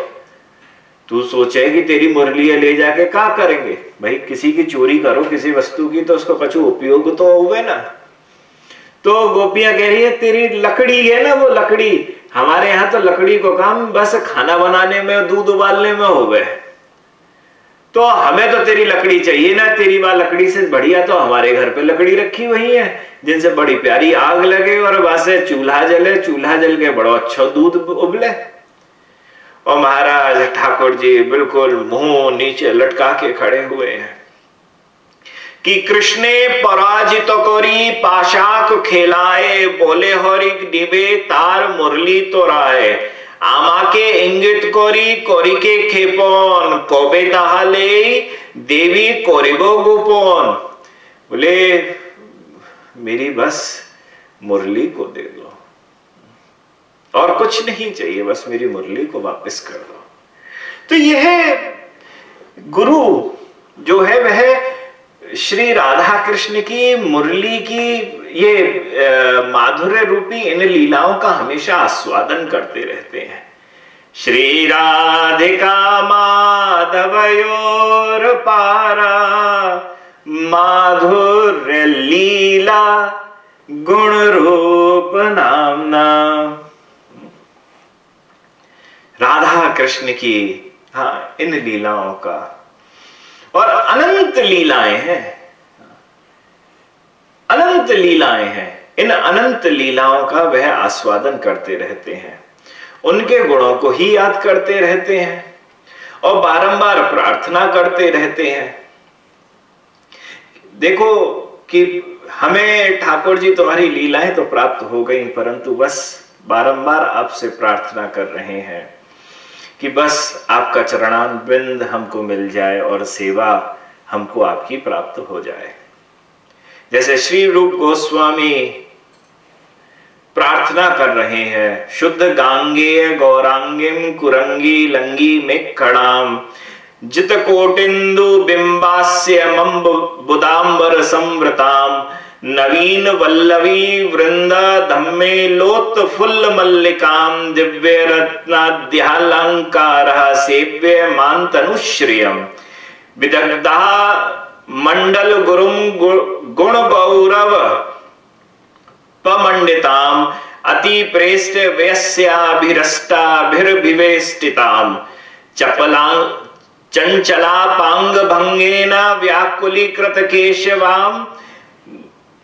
Speaker 1: तू सोचे कि तेरी मुरली ले जाके क्या करेंगे? भाई, किसी की चोरी करो, किसी वस्तु की तो उसको कछु उपयोग तो हुए ना। तो गोपियाँ कह रही है, तेरी लकड़ी है ना वो लकड़ी? हमारे यहाँ तो लकड़ी को काम बस खाना बनाने में, दूध उबालने में हो गए तो हमें तो तेरी लकड़ी चाहिए ना, तेरी बात लकड़ी से बढ़िया तो हमारे घर पे लकड़ी रखी हुई है, जिनसे बड़ी प्यारी आग लगे और बस चूल्हा जले, चूल्हा जल के बड़ो अच्छा दूध उबले। और महाराज ठाकुर जी बिल्कुल मुंह नीचे लटका के खड़े हुए हैं कि कृष्णे पराजित करी पाशाक खेलाए बोले हरिक डिबे तार मुरली तो राय আমাকে ইঙ্গিত করি করিকে ক্ষেপণ কবে তাহলে দেবী করিব গোপন बोले मेरी बस मुरली को दे दो और कुछ नहीं चाहिए, बस मेरी मुरली को वापस कर दो। तो यह गुरु जो है, वह श्री राधा कृष्ण की मुरली की ये माधुर्य रूपी इन लीलाओं का हमेशा आस्वादन करते रहते हैं। श्री राधिका माधवयोर पारा, माधुर्य लीला, गुण रूप नामना राधा कृष्ण की हाँ इन लीलाओं का। और अनंत लीलाएँ हैं। अनंत लीलाएँ हैं। इन अनंत लीलाओं का वह आस्वादन करते रहते हैं। उनके गुणों को ही याद करते रहते हैं और बारंबार प्रार्थना करते रहते हैं। देखो कि हमें ठाकुर जी तुम्हारी लीलाएँ तो प्राप्त हो गई, परंतु बस बारंबार आपसे प्रार्थना कर रहे हैं। कि बस आपका चरणान बिंद हमको मिल जाए और सेवा हमको आपकी प्राप्त हो जाए। जैसे श्री रूप गोस्वामी प्रार्थना कर रहे हैं, शुद्ध गांगेय गौरांगिम कुरंगी लंगी में कड़ाम जित कोटिंदु बिंबास्य मम्ब बुदाम्बर संवृताम नवीन वल्लवी वृंद धम्मे लोत फुल्ल मल्लिकाम दिव्य रत्नाद्यालंकार सेव्य मांतनुश्रियम। विदग्धा मंडल गुरुम गुण गौरव पमंडिताम। अति प्रेष्ट व्यस्याभिरष्टाभिर्भिवेष्टिताम चपलांग चंचला पांग भंगेन व्याकुलीकृत केशवाम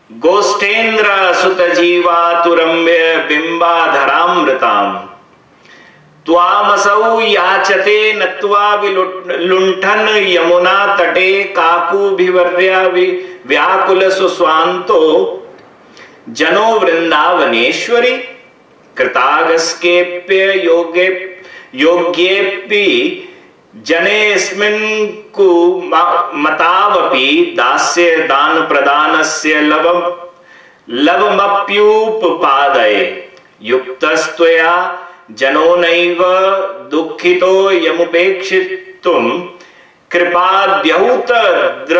Speaker 1: गोष्ठेन्द्र सुत जीवा तुरंब्य बिंबाधरामृताम त्वामसौ याचते नत्वा विलुंठन यमुना तटे काकुभिवर्या व्याकुल सुस्वांतो जनो वृंदावनेश्वरी कृतागस्केप्य योगे योग्येपि जनेस्मिन् कु मतावपि दास्य दान प्रदानस्य लव लवमप्युपपादये। युक्तस्त्वया जनो नैव दुःखितो यमुपेक्षितुं कृपाद्यहुत द्र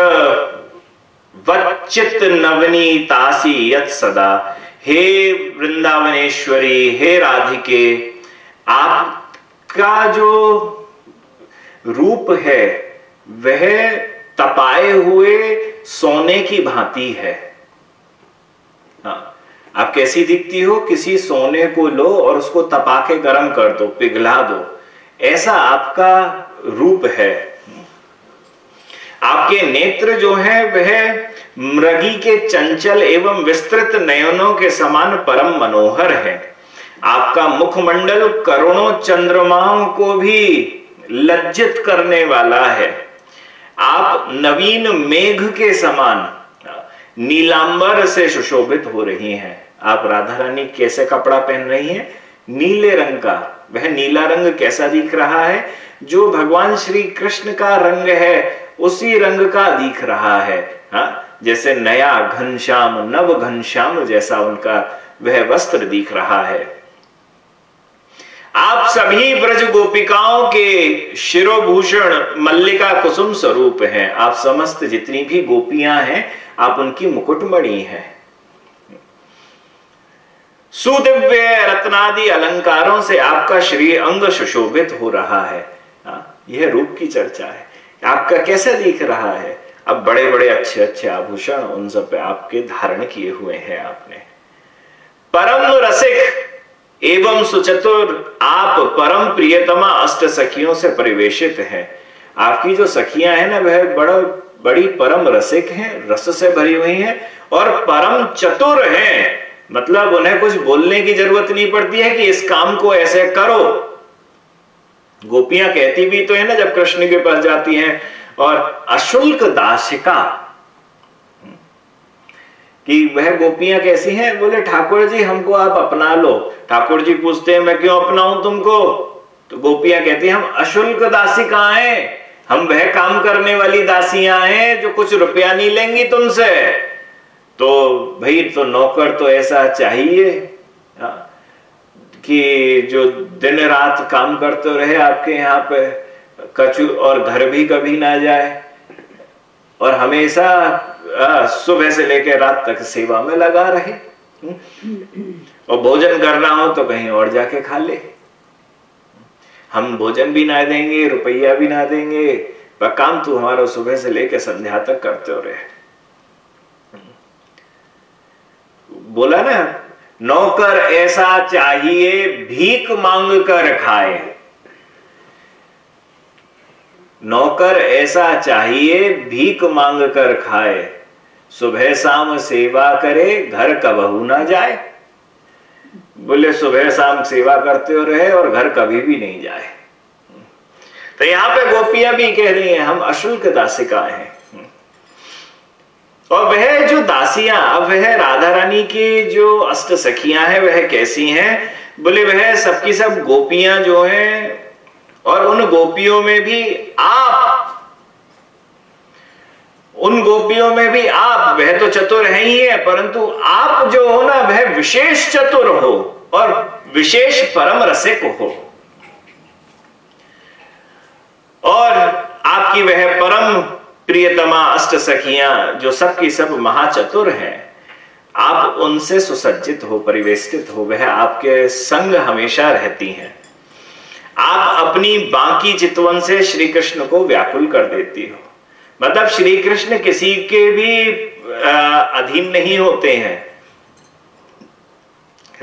Speaker 1: वच्चित नवनीतासी यत सदा। हे वृंदावनेश्वरी हे राधिके आपका जो रूप है, वह तपाए हुए सोने की भांति है। हाँ आप कैसी दिखती हो? किसी सोने को लो और उसको तपा के गर्म कर दो, पिघला दो। ऐसा आपका रूप है। आपके नेत्र जो है, वह मृगी के चंचल एवं विस्तृत नयनों के समान परम मनोहर है। आपका मुखमंडल करोड़ों चंद्रमाओं को भी लज्जित करने वाला है। आप नवीन मेघ के समान, नीलांबर से सुशोभित हो रही हैं। आप राधा रानी कैसे कपड़ा पहन रही हैं? नीले रंग का। वह नीला रंग कैसा दिख रहा है? जो भगवान श्री कृष्ण का रंग है, उसी रंग का दिख रहा है। हा? जैसे नया घनश्याम, नव घनश्याम जैसा उनका वह वस्त्र दिख रहा है। आप सभी ब्रज गोपिकाओं के शिरोभूषण मल्लिका कुसुम स्वरूप हैं। आप समस्त जितनी भी गोपियाँ हैं आप उनकी मुकुटमणि हैं। सुदिव्य रत्नादि अलंकारों से आपका श्री अंग सुशोभित हो रहा है। हाँ, यह रूप की चर्चा है। आपका कैसे दिख रहा है? अब बड़े बड़े अच्छे अच्छे आभूषण उन सब पे आपके धारण किए हुए हैं आपने। परम रसिक एवं सुचतुर आप परम प्रियतमा अष्ट सखियों से परिवेशित हैं। आपकी जो सखियाँ हैं ना, वह बड़ा, बड़ी परम रसिक हैं, रस से भरी हुई हैं और परम चतुर हैं। मतलब उन्हें कुछ बोलने की ज़रूरत नहीं पड़ती है कि इस काम को ऐसे करो। गोपियाँ कहती भी तो है ना, जब कृष्ण के पास जाती हैं और अशुल्क दासिका कि वह गोपियाँ कैसी हैं? बोले, ठाकुर जी, हमको आप अपना लो। ठाकुर जी पूछते हैं, मैं क्यों अपनाऊं तुमको? तो गोपियाँ कहती हैं, हम अशुल्क दासिकाएँ हम वह काम करने वाली दासियाँ हैं जो कुछ रुपया नहीं लेंगी तुमसे। तो भाई तो नौकर तो ऐसा चाहिए हाँ। कि जो दिन रात काम करते रहे आपके यहाँ पे कचू और घर भी कभी ना जाए। और हमेशा सुबह से लेकर रात तक सेवा में लगा रहे। और भोजन करना हो तो कहीं और जाके खा ले। हम भोजन भी ना देंगे, रुपया भी ना देंगे, पर काम तू हमारा सुबह से लेकर संध्या तक करते हो रहे। बोला ना, नौकर ऐसा चाहिए, भीख मांग कर खाए। नौकर ऐसा चाहिए, भीख मांग कर खाए। सुबह शाम सेवा करे, घर कबहू ना जाए। बोले, सुबह शाम सेवा करते हो रहे और घर कभी भी नहीं जाए। तो यहाँ पे गोपियाँ भी कह रही हैं, हम अशुल्क दासिका हैं। और वह जो दासियाँ, अब वह राधा रानी की जो अष्ट सखियाँ हैं, वह कैसी हैं? बोले, वह सबकी सब गोपियाँ जो हैं और उन गोपियों में भी आप। उन गोपियों में भी आप, वह तो चतुर है ही है, परंतु आप जो हो ना, वह विशेष चतुर हो और विशेष परम रसिक हो। और आपकी वह परम प्रियतमा अष्ट सखियाँ, जो सबकी सब महाचतुर हैं, आप उनसे सुसज्जित हो, परिवेष्टित हो, वह आपके संग हमेशा रहती हैं। आप अपनी बाकी चितवन से श्री कृष्ण को व्याकुल कर देती हो। मतलब श्री कृष्ण किसी के भी अधीन नहीं होते हैं।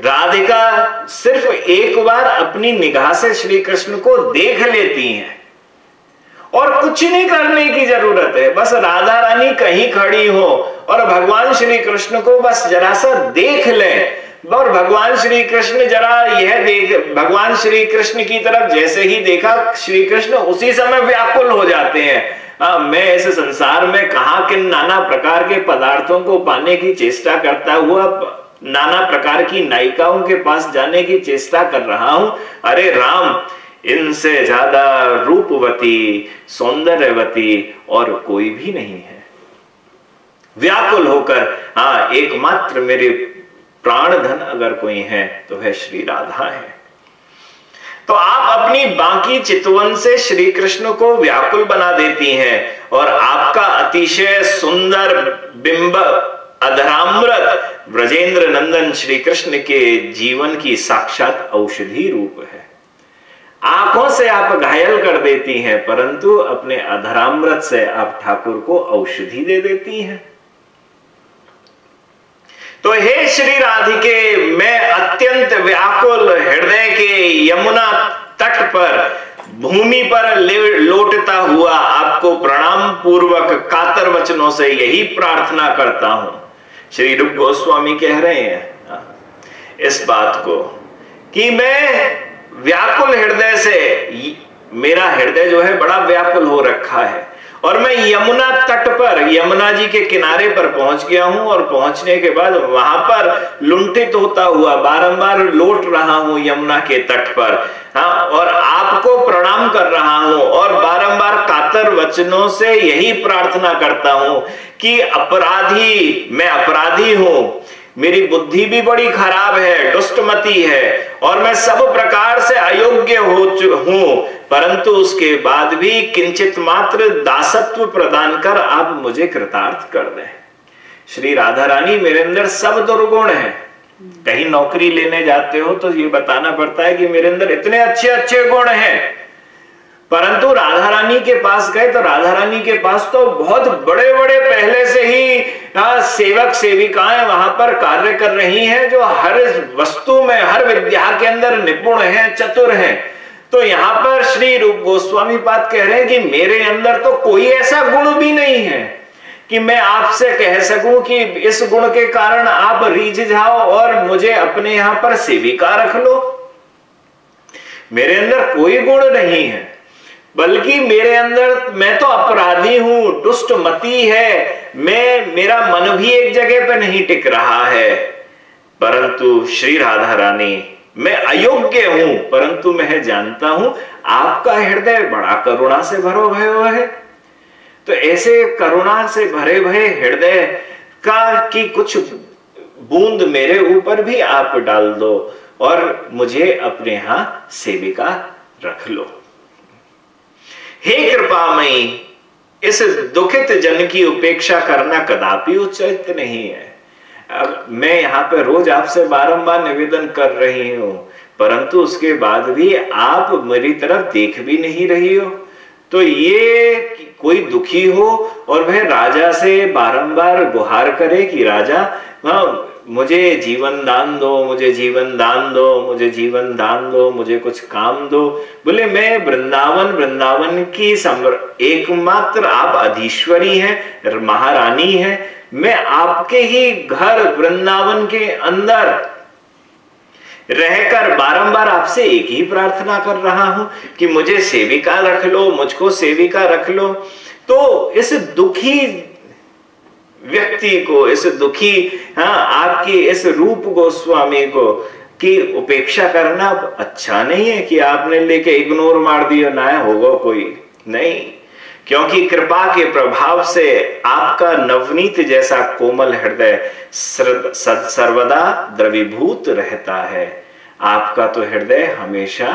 Speaker 1: राधिका सिर्फ़ एक बार अपनी निगाह से श्री कृष्ण को देख लेती हैं। और कुछ नहीं करने की ज़रूरत है। बस राधा रानी कहीं खड़ी हो और भगवान श्री कृष्ण को बस जरा सा देख लें। और भगवान श्री कृष्ण जरा यह देख भगवान श्री कृष्ण की तरफ़ जैसे ही देखा श्री कृष्ण उसी समय व्याकुल हो जाते हैं। आ, मैं इस संसार में कहा कि नाना प्रकार के पदार्थों को पाने की चेष्टा करता हुआ नाना प्रकार की नायिकाओं के पास जाने की चेष्टा कर रहा हूँ। अरे राम इनसे ज़्यादा रूपवती सौंदर्यवती और कोई भी नहीं है। व्याकुल होकर हाँ एकमात्र मेरे प्राण धन अगर कोई है तो वह श्री राधा है। तो आप अपनी बाकी चितवन से श्री कृष्ण को व्याकुल बना देती हैं और आपका अतिशय सुंदर बिंब, अधरामृत ब्रजेंद्र नंदन श्री कृष्ण के जीवन की साक्षात औषधि रूप है। आँखों से आप घायल कर देती हैं, परंतु अपने अधरामृत से आप ठाकुर को औषधि दे देती हैं। तो हे श्री राधिके मैं अत्यंत व्याकुल हृदय के यमुना तट पर भूमि पर लौटता हुआ आपको प्रणाम पूर्वक कातर वचनों से यही प्रार्थना करता हूँ। श्री रूप गोस्वामी कह रहे हैं हाँ, इस बात को कि मैं व्याकुल हृदय से मेरा हृदय जो है बड़ा व्याकुल हो रखा है। और मैं यमुना तट पर, यमुना जी के किनारे पर पहुँच गया हूँ और पहुँचने के बाद वहाँ पर लुंटित होता हुआ बारंबार लौट रहा हूँ यमुना के तट पर। हाँ और आपको प्रणाम कर रहा हूँ और बारंबार कातर वचनों से यही प्रार्थना करता हूँ कि अपराधी, मैं अपराधी हूँ। मेरी बुद्धि भी बड़ी खराब है, दुष्टमती है और मैं सब प्रकार से अयोग्य हो हूँ। परंतु उसके बाद भी किंचित मात्र दासत्व प्रदान कर आप मुझे कृतार्थ कर दें। श्री राधा रानी मेरे अंदर सब दुर्गुण है। कहीं नौकरी लेने जाते हो तो ये बताना पड़ता है कि मेरे अंदर इतने अच्छे अच्छे गुण हैं। परंतु राधा रानी के पास गए तो राधा रानी के पास तो बहुत बड़े बड़े पहले से ही आ, सेवक सेविकाएँ वहाँ पर कार्य कर रही हैं जो हर वस्तु में हर विद्या के अंदर निपुण हैं चतुर हैं। तो यहाँ पर श्री रूप गोस्वामी पाद कह रहे हैं कि मेरे अंदर तो कोई ऐसा गुण भी नहीं है कि मैं आपसे कह सकूँ कि इस गुण के कारण आप रीझ जाओ और मुझे अपने यहाँ पर सेविका रख लो। मेरे अंदर कोई गुण नहीं है, बल्कि मेरे अंदर मैं तो अपराधी हूँ, दुष्ट मती है, मैं, मेरा मन भी एक जगह पर नहीं टिक रहा है। परंतु श्री राधा रानी मैं अयोग्य हूँ, परंतु मैं जानता हूँ, आपका हृदय बड़ा करुणा से भरो भय है। तो ऐसे करुणा से भरे भरे हृदय का की कुछ बूंद मेरे ऊपर भी आप डाल दो और मुझे अपने यहाँ सेविका रख लो। हे कृपामयी इस दुखित जन की उपेक्षा करना कदापि उचित नहीं है। अब मैं यहाँ पे रोज आपसे बारंबार निवेदन कर रही हूँ परंतु उसके बाद भी आप मेरी तरफ़ देख भी नहीं रही हो। तो ये कोई दुखी हो और वह राजा से बारंबार गुहार करे कि राजा हाँ, मुझे जीवन दान दो मुझे जीवन दान दो मुझे जीवन दान दो मुझे कुछ काम दो। बोले मैं वृंदावन वृंदावन की एकमात्र आप अधीश्वरी हैं महारानी हैं मैं आपके ही घर वृंदावन के अंदर रहकर बारंबार आपसे एक ही प्रार्थना कर रहा हूँ कि मुझे सेविका रख लो, मुझको सेविका रख लो। तो इस दुखी व्यक्ति को, इस दुखी हाँ आपकी इस रूप गोस्वामी को की उपेक्षा करना अच्छा नहीं है कि आपने लेके इग्नोर मार दिया, ना होगा कोई। नहीं। क्योंकि कृपा के प्रभाव से आपका नवनीत जैसा कोमल हृदय सर्वदा द्रवीभूत रहता है। आपका तो हृदय हमेशा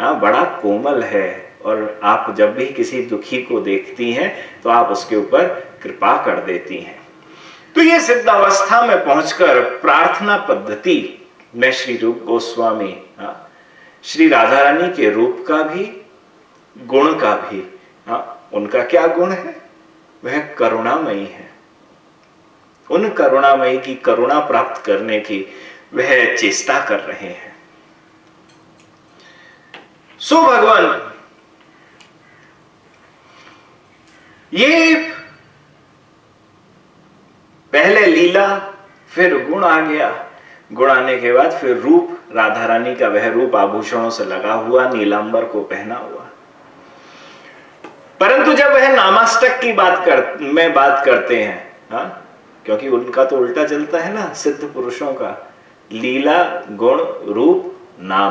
Speaker 1: हाँ बड़ा कोमल है और आप जब भी किसी दुखी को देखती हैं तो आप उसके ऊपर कृपा कर देती हैं। तो ये सिद्धावस्था में पहुंचकर प्रार्थना पद्धति में श्री रूप गोस्वामी हाँ, श्री राधा रानी के रूप का भी गुण का भी हाँ, उनका क्या गुण है? वह करुणामयी है। उन करुणामयी की करुणा प्राप्त करने की वह चेष्टा कर रहे हैं। सो भगवान, ये पहले लीला, फिर गुण आ गया। गुण आने के बाद फिर रूप, राधा रानी का वह रूप आभूषणों से लगा हुआ, नीलांबर को पहना हुआ। जब वह नामाष्टक की बात कर, में बात करते हैं, हा? क्योंकि उनका तो उल्टा चलता है ना, सिद्ध पुरुषों का। लीला, गुण, रूप, नाम।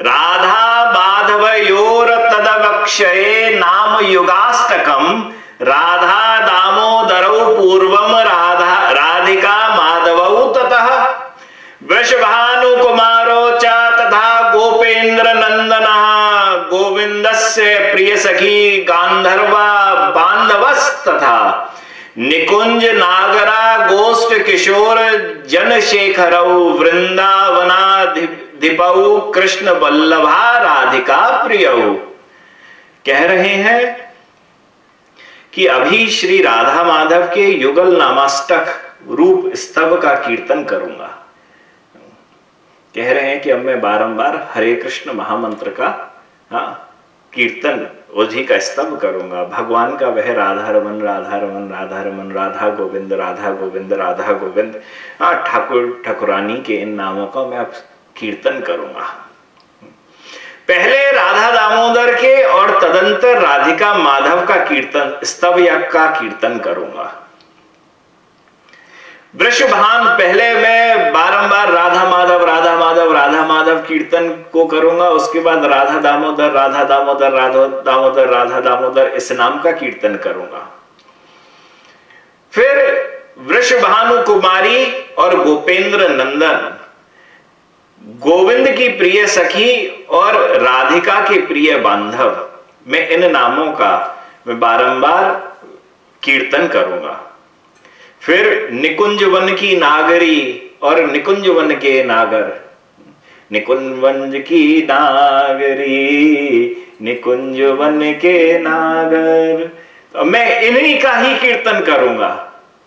Speaker 1: राधा माधव योर, तदवक्षये, नाम युगाष्टकम राधा, दामोदर पूर्वम राधा, राधिका, माधव, ततः। वृषभानु कुमारो च तथा गोपेन्द्र नंदन गोविंद से प्रिय सखी गांधर्वा बांधवस तथा निकुंज नागरा गोष्ठ किशोर जन शेखर वृंदावना दिपऊ कृष्ण वल्लभा राधिका प्रिय। कह रहे हैं कि अभी श्री राधा माधव के युगल नामाष्टक रूप स्तव का कीर्तन करूँगा। कह रहे हैं कि अब मैं बारंबार हरे कृष्ण महामंत्र का हाँ कीर्तन उसी का स्तव करूँगा। भगवान का वह राधा रमन राधा रमन राधा रमन, राधा गोविंद राधा गोविंद राधा गोविंद। हाँ ठाकुर, ठाकुरानी के इन नामों का मैं अब कीर्तन करूँगा। पहले राधा दामोदर के और तदंतर राधिका माधव का कीर्तन, स्तव का कीर्तन करूँगा। वृषभान, पहले मैं बारंबार राधा माधव, राधा माधव कीर्तन को करूँगा, उसके बाद राधा दामोदर राधा दामोदर राधा दामोदर राधा दामोदर, इस नाम का कीर्तन करूँगा। फिर वृषभानु कुमारी और गोपेंद्र नंदन, गोविंद की प्रिय सखी और राधिका के प्रिय बांधव, मैं इन नामों का, मैं बारंबार कीर्तन करूँगा। फिर निकुंज वन की नागरी और निकुंज वन के नागर निकुंज की नागरी निकुंज वन के नागर। तो मैं इन्हीं का ही कीर्तन करूँगा,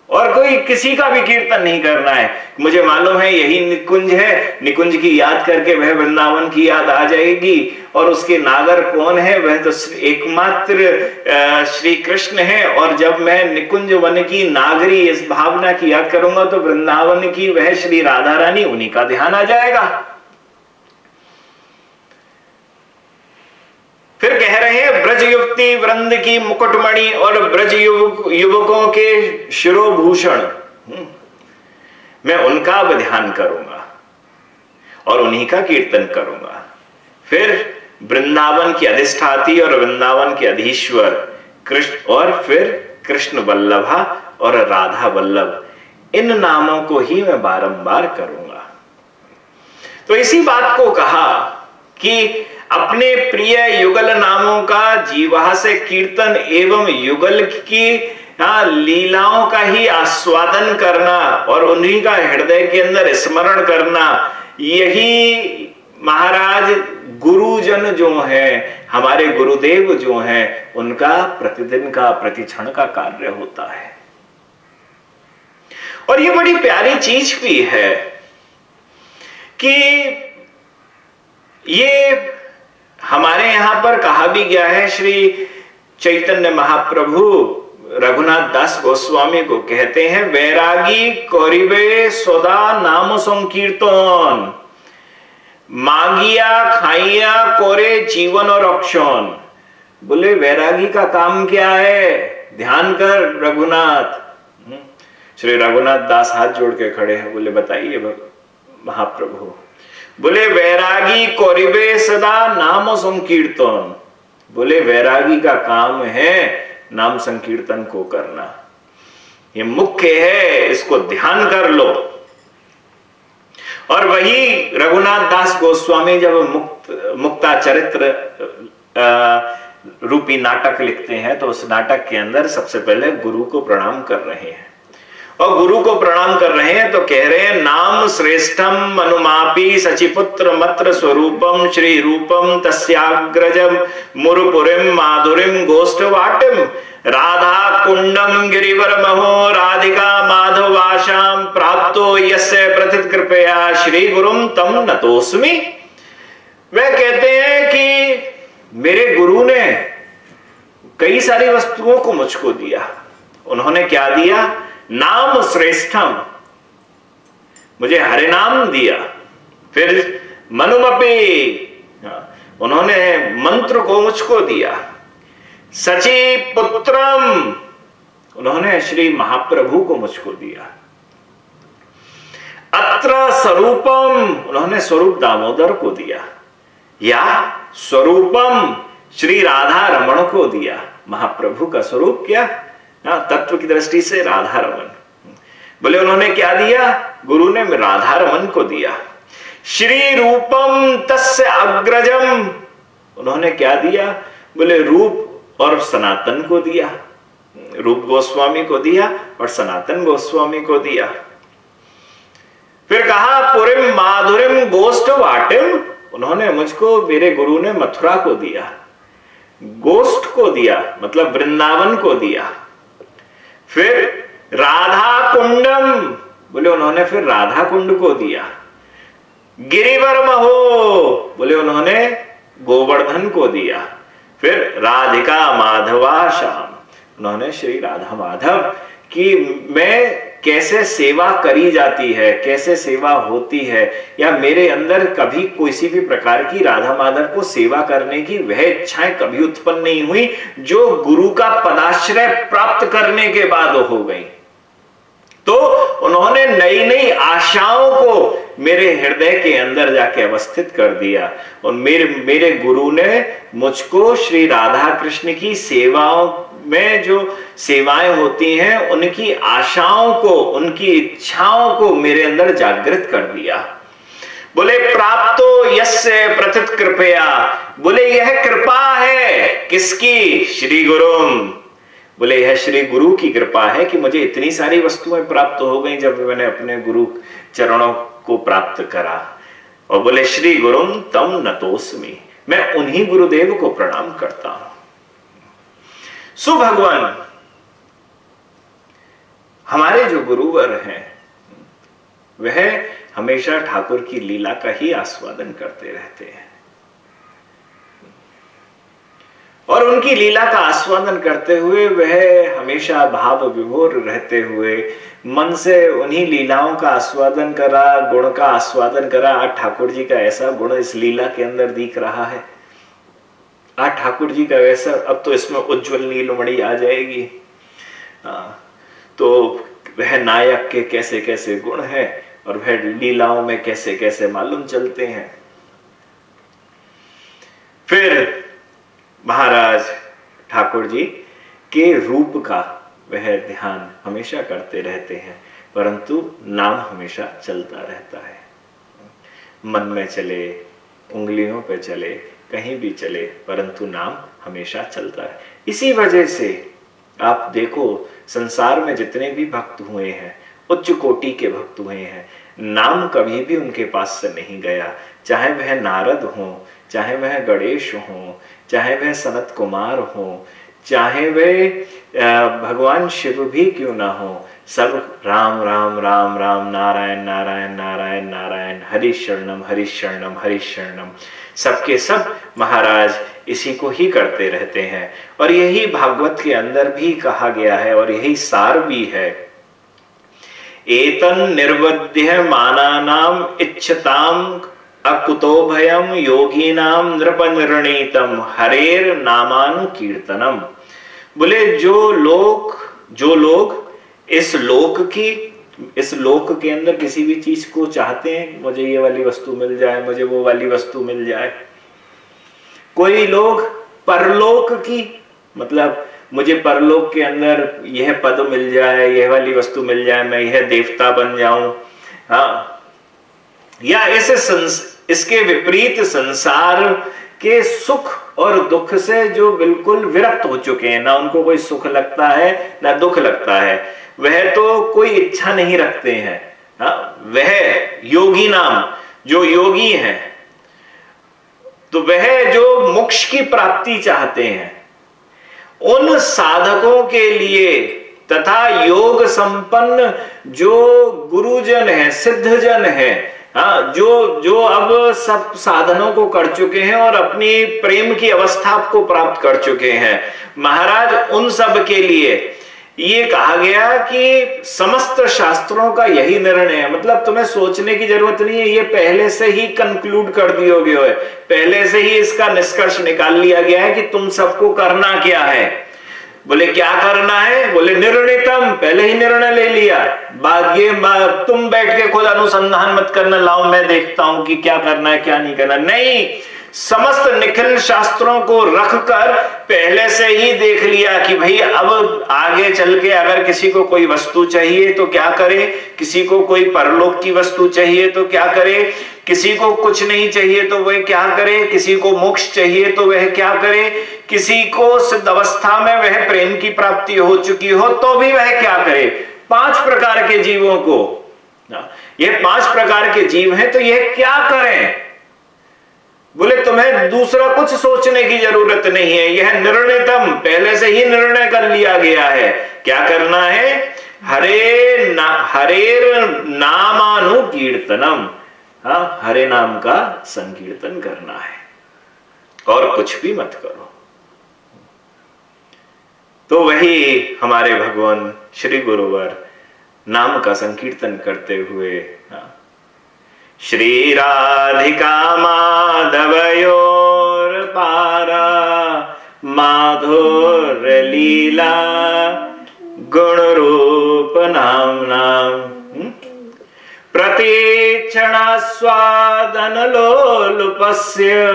Speaker 1: और कोई किसी का भी कीर्तन नहीं करना है। मुझे मालूम है यही निकुंज है, निकुंज की याद करके वह वृंदावन की याद आ जाएगी, और उसके नागर कौन है? वह तो एकमात्र श्री कृष्ण है, और जब मैं निकुंज वन की नागरी, इस भावना की याद करूँगा तो वृंदावन की वह श्री राधा रानी, उन्हीं का ध्यान आ जाएगा। फिर कह रहे हैं ब्रज युवती वृंद की मुकुटमणि और ब्रज युवक युवकों के शिरोभूषण। हम्म, मैं उनका भी ध्यान करूँगा और उन्हीं का कीर्तन करूँगा। फिर वृंदावन की अधिष्ठाती और वृंदावन के अधीश्वर कृष्ण और फिर कृष्ण वल्लभा और राधा वल्लभ इन नामों को ही मैं बारंबार करूँगा। तो इसी बात को कहा कि अपने प्रिय युगल नामों का जीवा से कीर्तन एवं युगल की लीलाओं का ही आस्वादन करना और उन्हीं का हृदय के अंदर स्मरण करना, यही महाराज गुरुजन जो है, हमारे गुरुदेव जो हैं, उनका प्रतिदिन का, प्रतिक्षण का कार्य होता है। और ये बड़ी प्यारी चीज़ भी है कि ये हमारे यहाँ पर कहा भी गया है, श्री चैतन्य महाप्रभु रघुनाथ दास गोस्वामी को कहते हैं, वैरागी कौरिबे सोदा नाम संकीर्तन। मागिया, खाइया, कोरे जीवन और अक्षण बोले, वैरागी का काम क्या है? ध्यान कर, रघुनाथ। हम्म। श्री रघुनाथ दास हाथ जोड़ के खड़े हैं, बोले, बताइए महाप्रभु। बोले, वैरागी कौरिबे सदा नाम संकीर्तन। बोले, वैरागी का काम है नाम संकीर्तन को करना। ये मुख्य है, इसको ध्यान कर लो। और वही रघुनाथ दास गोस्वामी जब मुक्त, मुक्ता चरित्र रूपी नाटक लिखते हैं तो उस नाटक के अंदर सबसे पहले गुरु को प्रणाम कर रहे हैं। और गुरु को प्रणाम कर रहे हैं तो कह रहे हैं, नाम श्रेष्ठम अनुमापी सचिपुत्र मत्र स्वरूपम श्री रूपम तस्याग्रजम मुरपुरिम माधुरिम गोष्ठ वाटिम राधा कुंडम गिरिवर महो राधिका माधवाशाम प्राप्तो यस्य प्रथित कृपया श्री गुरुम तम नतोस्मी वह कहते हैं कि मेरे गुरु ने कई सारी वस्तुओं को मुझको दिया। उन्होंने क्या दिया? नाम श्रेष्ठम। मुझे हरे नाम दिया। फिर मनुमपे हाँ, उन्होंने मंत्र को मुझको दिया। सची पुत्रम उन्होंने श्री महाप्रभु को मुझको दिया। अत्र स्वरूपम उन्होंने स्वरूप दामोदर को दिया। या स्वरूपम श्री राधा रमण को दिया। महाप्रभु का स्वरूप क्या? हाँ, तत्व की दृष्टि से राधा रमन। बोले उन्होंने क्या दिया? गुरु ने राधा रमन को दिया। श्री रूपम तस्य अग्रजम। उन्होंने क्या दिया? बोले रूप और सनातन को दिया। रूप गोस्वामी को दिया और सनातन गोस्वामी को दिया। फिर कहा पुरिम माधुरिम गोष्ठ वाटिम। उन्होंने मुझको मेरे गुरु ने मथुरा को दिया। गोष्ठ को दिया मतलब वृंदावन को दिया। फिर राधा कुंडम बोले उन्होंने फिर राधा कुंड को दिया। गिरिवर महो बोले उन्होंने गोवर्धन को दिया। फिर राधिका माधवा श्याम उन्होंने श्री राधा माधव की मैं कैसे सेवा करी जाती है, कैसे सेवा होती है, या मेरे अंदर कभी किसी भी प्रकार की राधा माधव को सेवा करने की वह इच्छाएँ कभी उत्पन्न नहीं हुई, जो गुरु का पदाश्रय प्राप्त करने के बाद हो गई। तो उन्होंने नई नई आशाओं को मेरे हृदय के अंदर जाके अवस्थित कर दिया, और मेरे मेरे गुरु ने मुझको श्री राधा कृष्ण की सेवाओं में जो सेवाएँ होती हैं, उनकी आशाओं को, उनकी इच्छाओं को मेरे अंदर जागृत कर दिया। बोले, प्राप्तो यस्य प्रथित कृपया। बोले, यह कृपा है। किसकी? श्री गुरुम बोले, यह श्री गुरु की कृपा है कि मुझे इतनी सारी वस्तुएँ प्राप्त हो गई जब मैंने अपने गुरु चरणों को प्राप्त करा। और बोले, श्री गुरु, तम नतोस्मी। मैं उन्हीं गुरुदेव को प्रणाम करता हूँ। सुभगवान हमारे जो गुरुवर हैं, वह हमेशा ठाकुर की लीला का ही आस्वादन करते रहते हैं। और उनकी लीला का आस्वादन करते हुए वह हमेशा भाव विभोर रहते हुए मन से उन्हीं लीलाओं का आस्वादन करा, गुण का आस्वादन करा। आज ठाकुर जी का ऐसा गुण इस लीला के अंदर दिख रहा है। आज ठाकुर जी का वैसा अब तो इसमें उज्जवल नीलमणि आ जाएगी। आ, तो वह नायक के कैसे कैसे गुण है और वह लीलाओं में कैसे कैसे मालूम चलते हैं? फिर महाराज ठाकुर जी के रूप का वह ध्यान हमेशा करते रहते हैं परंतु नाम हमेशा चलता रहता है। मन में चले उंगलियों पे चले कहीं भी चले, परंतु नाम हमेशा चलता है इसी वजह से आप देखो, संसार में जितने भी भक्त हुए हैं, उच्च कोटि के भक्त हुए हैं, नाम कभी भी उनके पास से नहीं गया। चाहे वह नारद हो, चाहे वह गणेश हो, चाहे वह सनत कुमार हो, चाहे वे भगवान शिव भी क्यों ना हो सब राम राम राम राम, नारायण नारायण नारायण नारायण, हरि शरणम हरि शरणम हरि शरणम। सबके सब महाराज इसी को ही करते रहते हैं। और यही भागवत के अंदर भी कहा गया है और यही सार भी है। एतन निर्वध्य माना नाम इच्छताम अकुतो भयम योगी नाम नृप निर्णीतम हरेर नामानुकीर्तनम। बोले, जो लोग जो लोग इस लोक की इस लोक के अंदर किसी भी चीज़ को चाहते हैं, मुझे ये वाली वस्तु मिल जाए, मुझे वो वाली वस्तु मिल जाए। कोई लोग परलोक की मतलब मुझे परलोक के अंदर यह पद मिल जाए, यह वाली वस्तु मिल जाए, मैं यह देवता बन जाऊँ हाँ। या ऐसे इसके विपरीत संसार के सुख और दुख से जो बिल्कुल विरक्त हो चुके हैं ना उनको कोई सुख लगता है, ना दुख लगता है वह तो कोई इच्छा नहीं रखते हैं? वह योगी नाम, जो योगी हैं तो वह जो मोक्ष की प्राप्ति चाहते हैं, उन साधकों के लिए तथा योग संपन्न जो गुरुजन है, सिद्धजन है हाँ जो जो अब सब साधनों को कर चुके हैं और अपनी प्रेम की अवस्था को प्राप्त कर चुके हैं। महाराज, उन सब के लिए ये कहा गया कि समस्त शास्त्रों का यही निर्णय है। मतलब तुम्हें सोचने की ज़रूरत नहीं है, ये पहले से ही कंक्लूड कर दियोगे। हो पहले से ही इसका निष्कर्ष निकाल लिया गया है कि तुम सबको करना क्या है। बोले, क्या करना है? बोले निर्णितम पहले ही निर्णय ले लिया बात ये तुम बैठ के खुद अनुसंधान मत करना, लाओ, मैं देखता हूँ कि क्या करना है, क्या नहीं करना नहीं, समस्त निखिल शास्त्रों को रखकर पहले से ही देख लिया कि भाई, अब आगे चल के अगर किसी को कोई वस्तु चाहिए तो क्या करे? किसी को कोई परलोक की वस्तु चाहिए तो क्या करे? किसी को कुछ नहीं चाहिए तो वह क्या करे? किसी को मोक्ष चाहिए तो वह क्या करे? किसी को सिद्ध अवस्था में वह प्रेम की प्राप्ति हो चुकी हो तो भी वह क्या करे? पाँच प्रकार के जीवों को। ये पाँच प्रकार के जीव हैं तो यह क्या करें? बोले, तुम्हें दूसरा कुछ सोचने की ज़रूरत नहीं है। यह निर्णयतम, पहले से ही निर्णय कर लिया गया है। क्या करना है? हरे ना हरेर नामानु कीर्तनम हा, हरे नाम का संकीर्तन करना है। और कुछ भी मत करो। तो वही हमारे भगवान श्री गुरुवर नाम का संकीर्तन करते हुए। हाँ। श्रीराधिका पारा माधुर लीला गुण रूप नाम नाम। हम्म? प्रतीक्षणास्वादन लोलुपस्य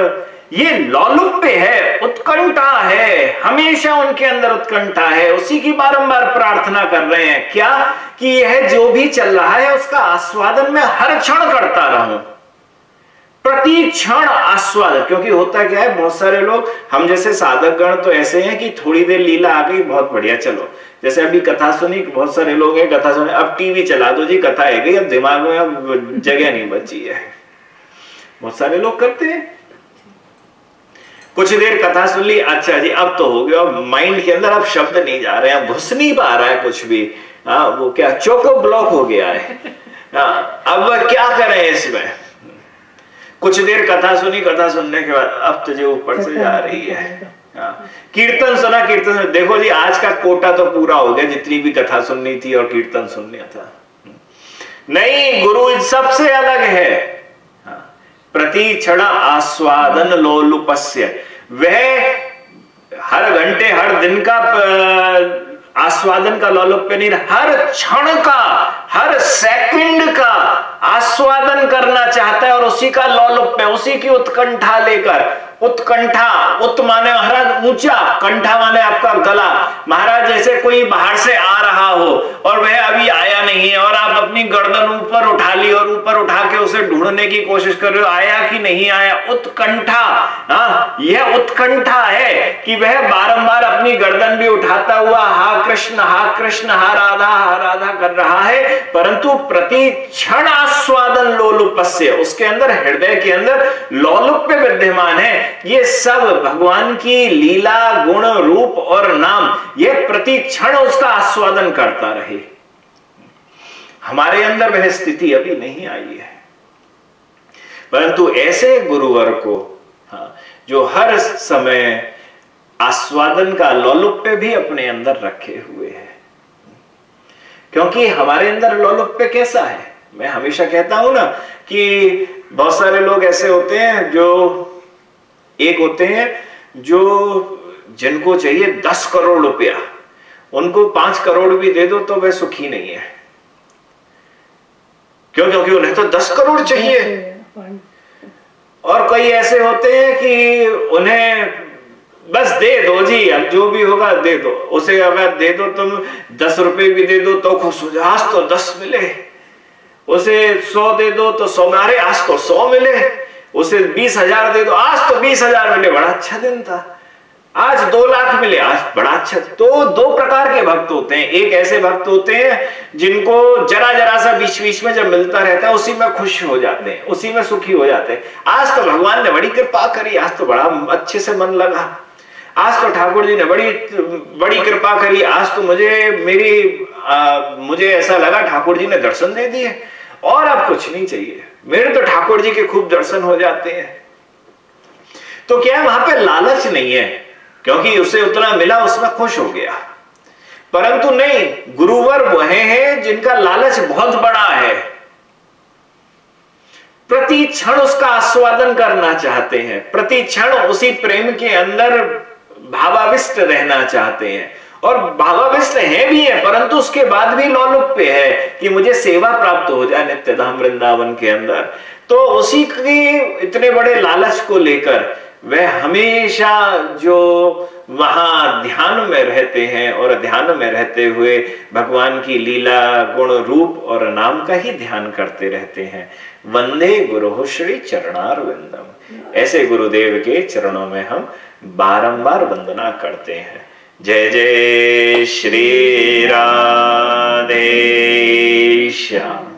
Speaker 1: ये लौलुप्य है, उत्कंठा है, हमेशा उनके अंदर उत्कंठा है। उसी की बारंबार प्रार्थना कर रहे हैं, क्या? कि यह जो भी चल रहा है, उसका आस्वादन में हर क्षण करता रहूँ। प्रति क्षण आस्वाद क्योंकि होता क्या है, बहुत सारे लोग, हम जैसे साधक गण तो ऐसे हैं कि थोड़ी देर लीला आ गई, बहुत बढ़िया, चलो। जैसे अभी कथा सुनी, बहुत सारे लोग हैं, कथा सुने, अब टीवी चला दो जी, कथा है गई, अब दिमाग में अब जगह नहीं बची है। बहुत सारे लोग करते हैं। कुछ देर कथा सुन ली। अच्छा जी अब तो हो गया। माइंड के अंदर अब शब्द नहीं जा रहे हैं। घुस नहीं पा रहा है कुछ भी। आ, हाँ, वो क्या चोको ब्लॉक हो गया है। आ, हाँ, अब क्या करें इसमें? कुछ देर कथा सुनी कथा सुनने के बाद अब तुझे ऊपर से जा रही है। हाँ, कीर्तन सुना कीर्तन सुना। देखो जी आज का कोटा तो पूरा हो गया। जितनी भी कथा सुननी थी और कीर्तन सुनना था। नहीं गुरु सबसे अलग है। प्रति क्षण आस्वादन लोलुपस्य। वह हर घंटे, हर दिन का आस्वादन का लोलुप्य नहीं, हर क्षण का हर सेकंड का आस्वादन करना चाहता है और उसी का लौलुप्य उसी की उत्कंठा लेकर। उत्कंठा, उत माने महाराज ऊँचा, कंठा माने आपका गला। महाराज, जैसे कोई बाहर से आ रहा हो और वह अभी आया नहीं है और आप अपनी गर्दन ऊपर उठा ली और ऊपर उठा के उसे ढूँढने की कोशिश कर रहे हो, आया कि नहीं आया? उत्कंठा हाँ यह उत्कंठा है कि वह बारंबार अपनी गर्दन भी उठाता हुआ, हा कृष्ण हा कृष्ण, हा राधा हा राधा कर रहा है। परंतु प्रति क्षण आस्वादन लोलुपस्य उसके अंदर हृदय के अंदर लोलुप्य विद्यमान है। ये सब भगवान की लीला गुण रूप और नाम ये प्रति क्षण उसका आस्वादन करता रहे। हमारे अंदर वह स्थिति अभी नहीं आई है। परंतु ऐसे गुरुवर को हाँ, जो हर समय आस्वादन का लौलुप्य भी अपने अंदर रखे हुए है। क्योंकि हमारे अंदर लौलुप्य कैसा है? मैं हमेशा कहता हूँ ना कि बहुत सारे लोग ऐसे होते हैं जो एक होते हैं जो जिनको चाहिए दस करोड़ रुपया। उनको पाँच करोड़ भी दे दो तो वह सुखी नहीं है। क्यों? क्योंकि उन्हें तो दस करोड़ चाहिए। और कई ऐसे होते हैं कि उन्हें बस दे दो जी, अब जो भी होगा दे दो। उसे अगर दे दो, तुम दस रुपए भी दे दो तो खुश हो जाए आज तो दस मिले। उसे सौ दे दो तो सौ अरे आज तो सौ मिले। उसे बीस हज़ार दे दो, आज तो बीस हज़ार मिले, बड़ा अच्छा दिन था। आज दो लाख मिले, आज बड़ा अच्छा। तो दो प्रकार के भक्त होते हैं। एक ऐसे भक्त होते हैं जिनको जरा जरा सा बीच बीच में जब मिलता रहता है, उसी में खुश हो जाते हैं, उसी में सुखी हो जाते हैं। आज तो भगवान ने बड़ी कृपा करी, आज तो बड़ा अच्छे से मन लगा। आज तो ठाकुर जी ने बड़ी बड़ी कृपा करी। आज तो मुझे मेरी आ, मुझे ऐसा लगा ठाकुर जी ने दर्शन दे दिए। और अब कुछ नहीं चाहिए। मेरे तो ठाकुर जी के खूब दर्शन हो जाते हैं। तो क्या वहाँ पे लालच नहीं है? क्योंकि उसे उतना मिला उसमें खुश हो गया। परंतु नहीं गुरुवर वह हैं जिनका लालच बहुत बड़ा है। प्रति क्षण उसका आस्वादन करना चाहते हैं। प्रति क्षण उसी प्रेम के अंदर भावाविष्ट रहना चाहते हैं। और भावाविष्ट है भी है, परंतु उसके बाद भी लौलुप्य है कि मुझे सेवा प्राप्त हो जाए नित्य धाम वृंदावन के अंदर। तो उसी की इतने बड़े लालच को लेकर वह हमेशा जो वहाँ ध्यान में रहते हैं और ध्यान में रहते हुए भगवान की लीला, गुण रूप और नाम का ही ध्यान करते रहते हैं। वंदे गुरु श्री चरणार ऐसे गुरुदेव के चरणों में हम बारंबार वंदना करते हैं। जय जय श्री राधे श्याम।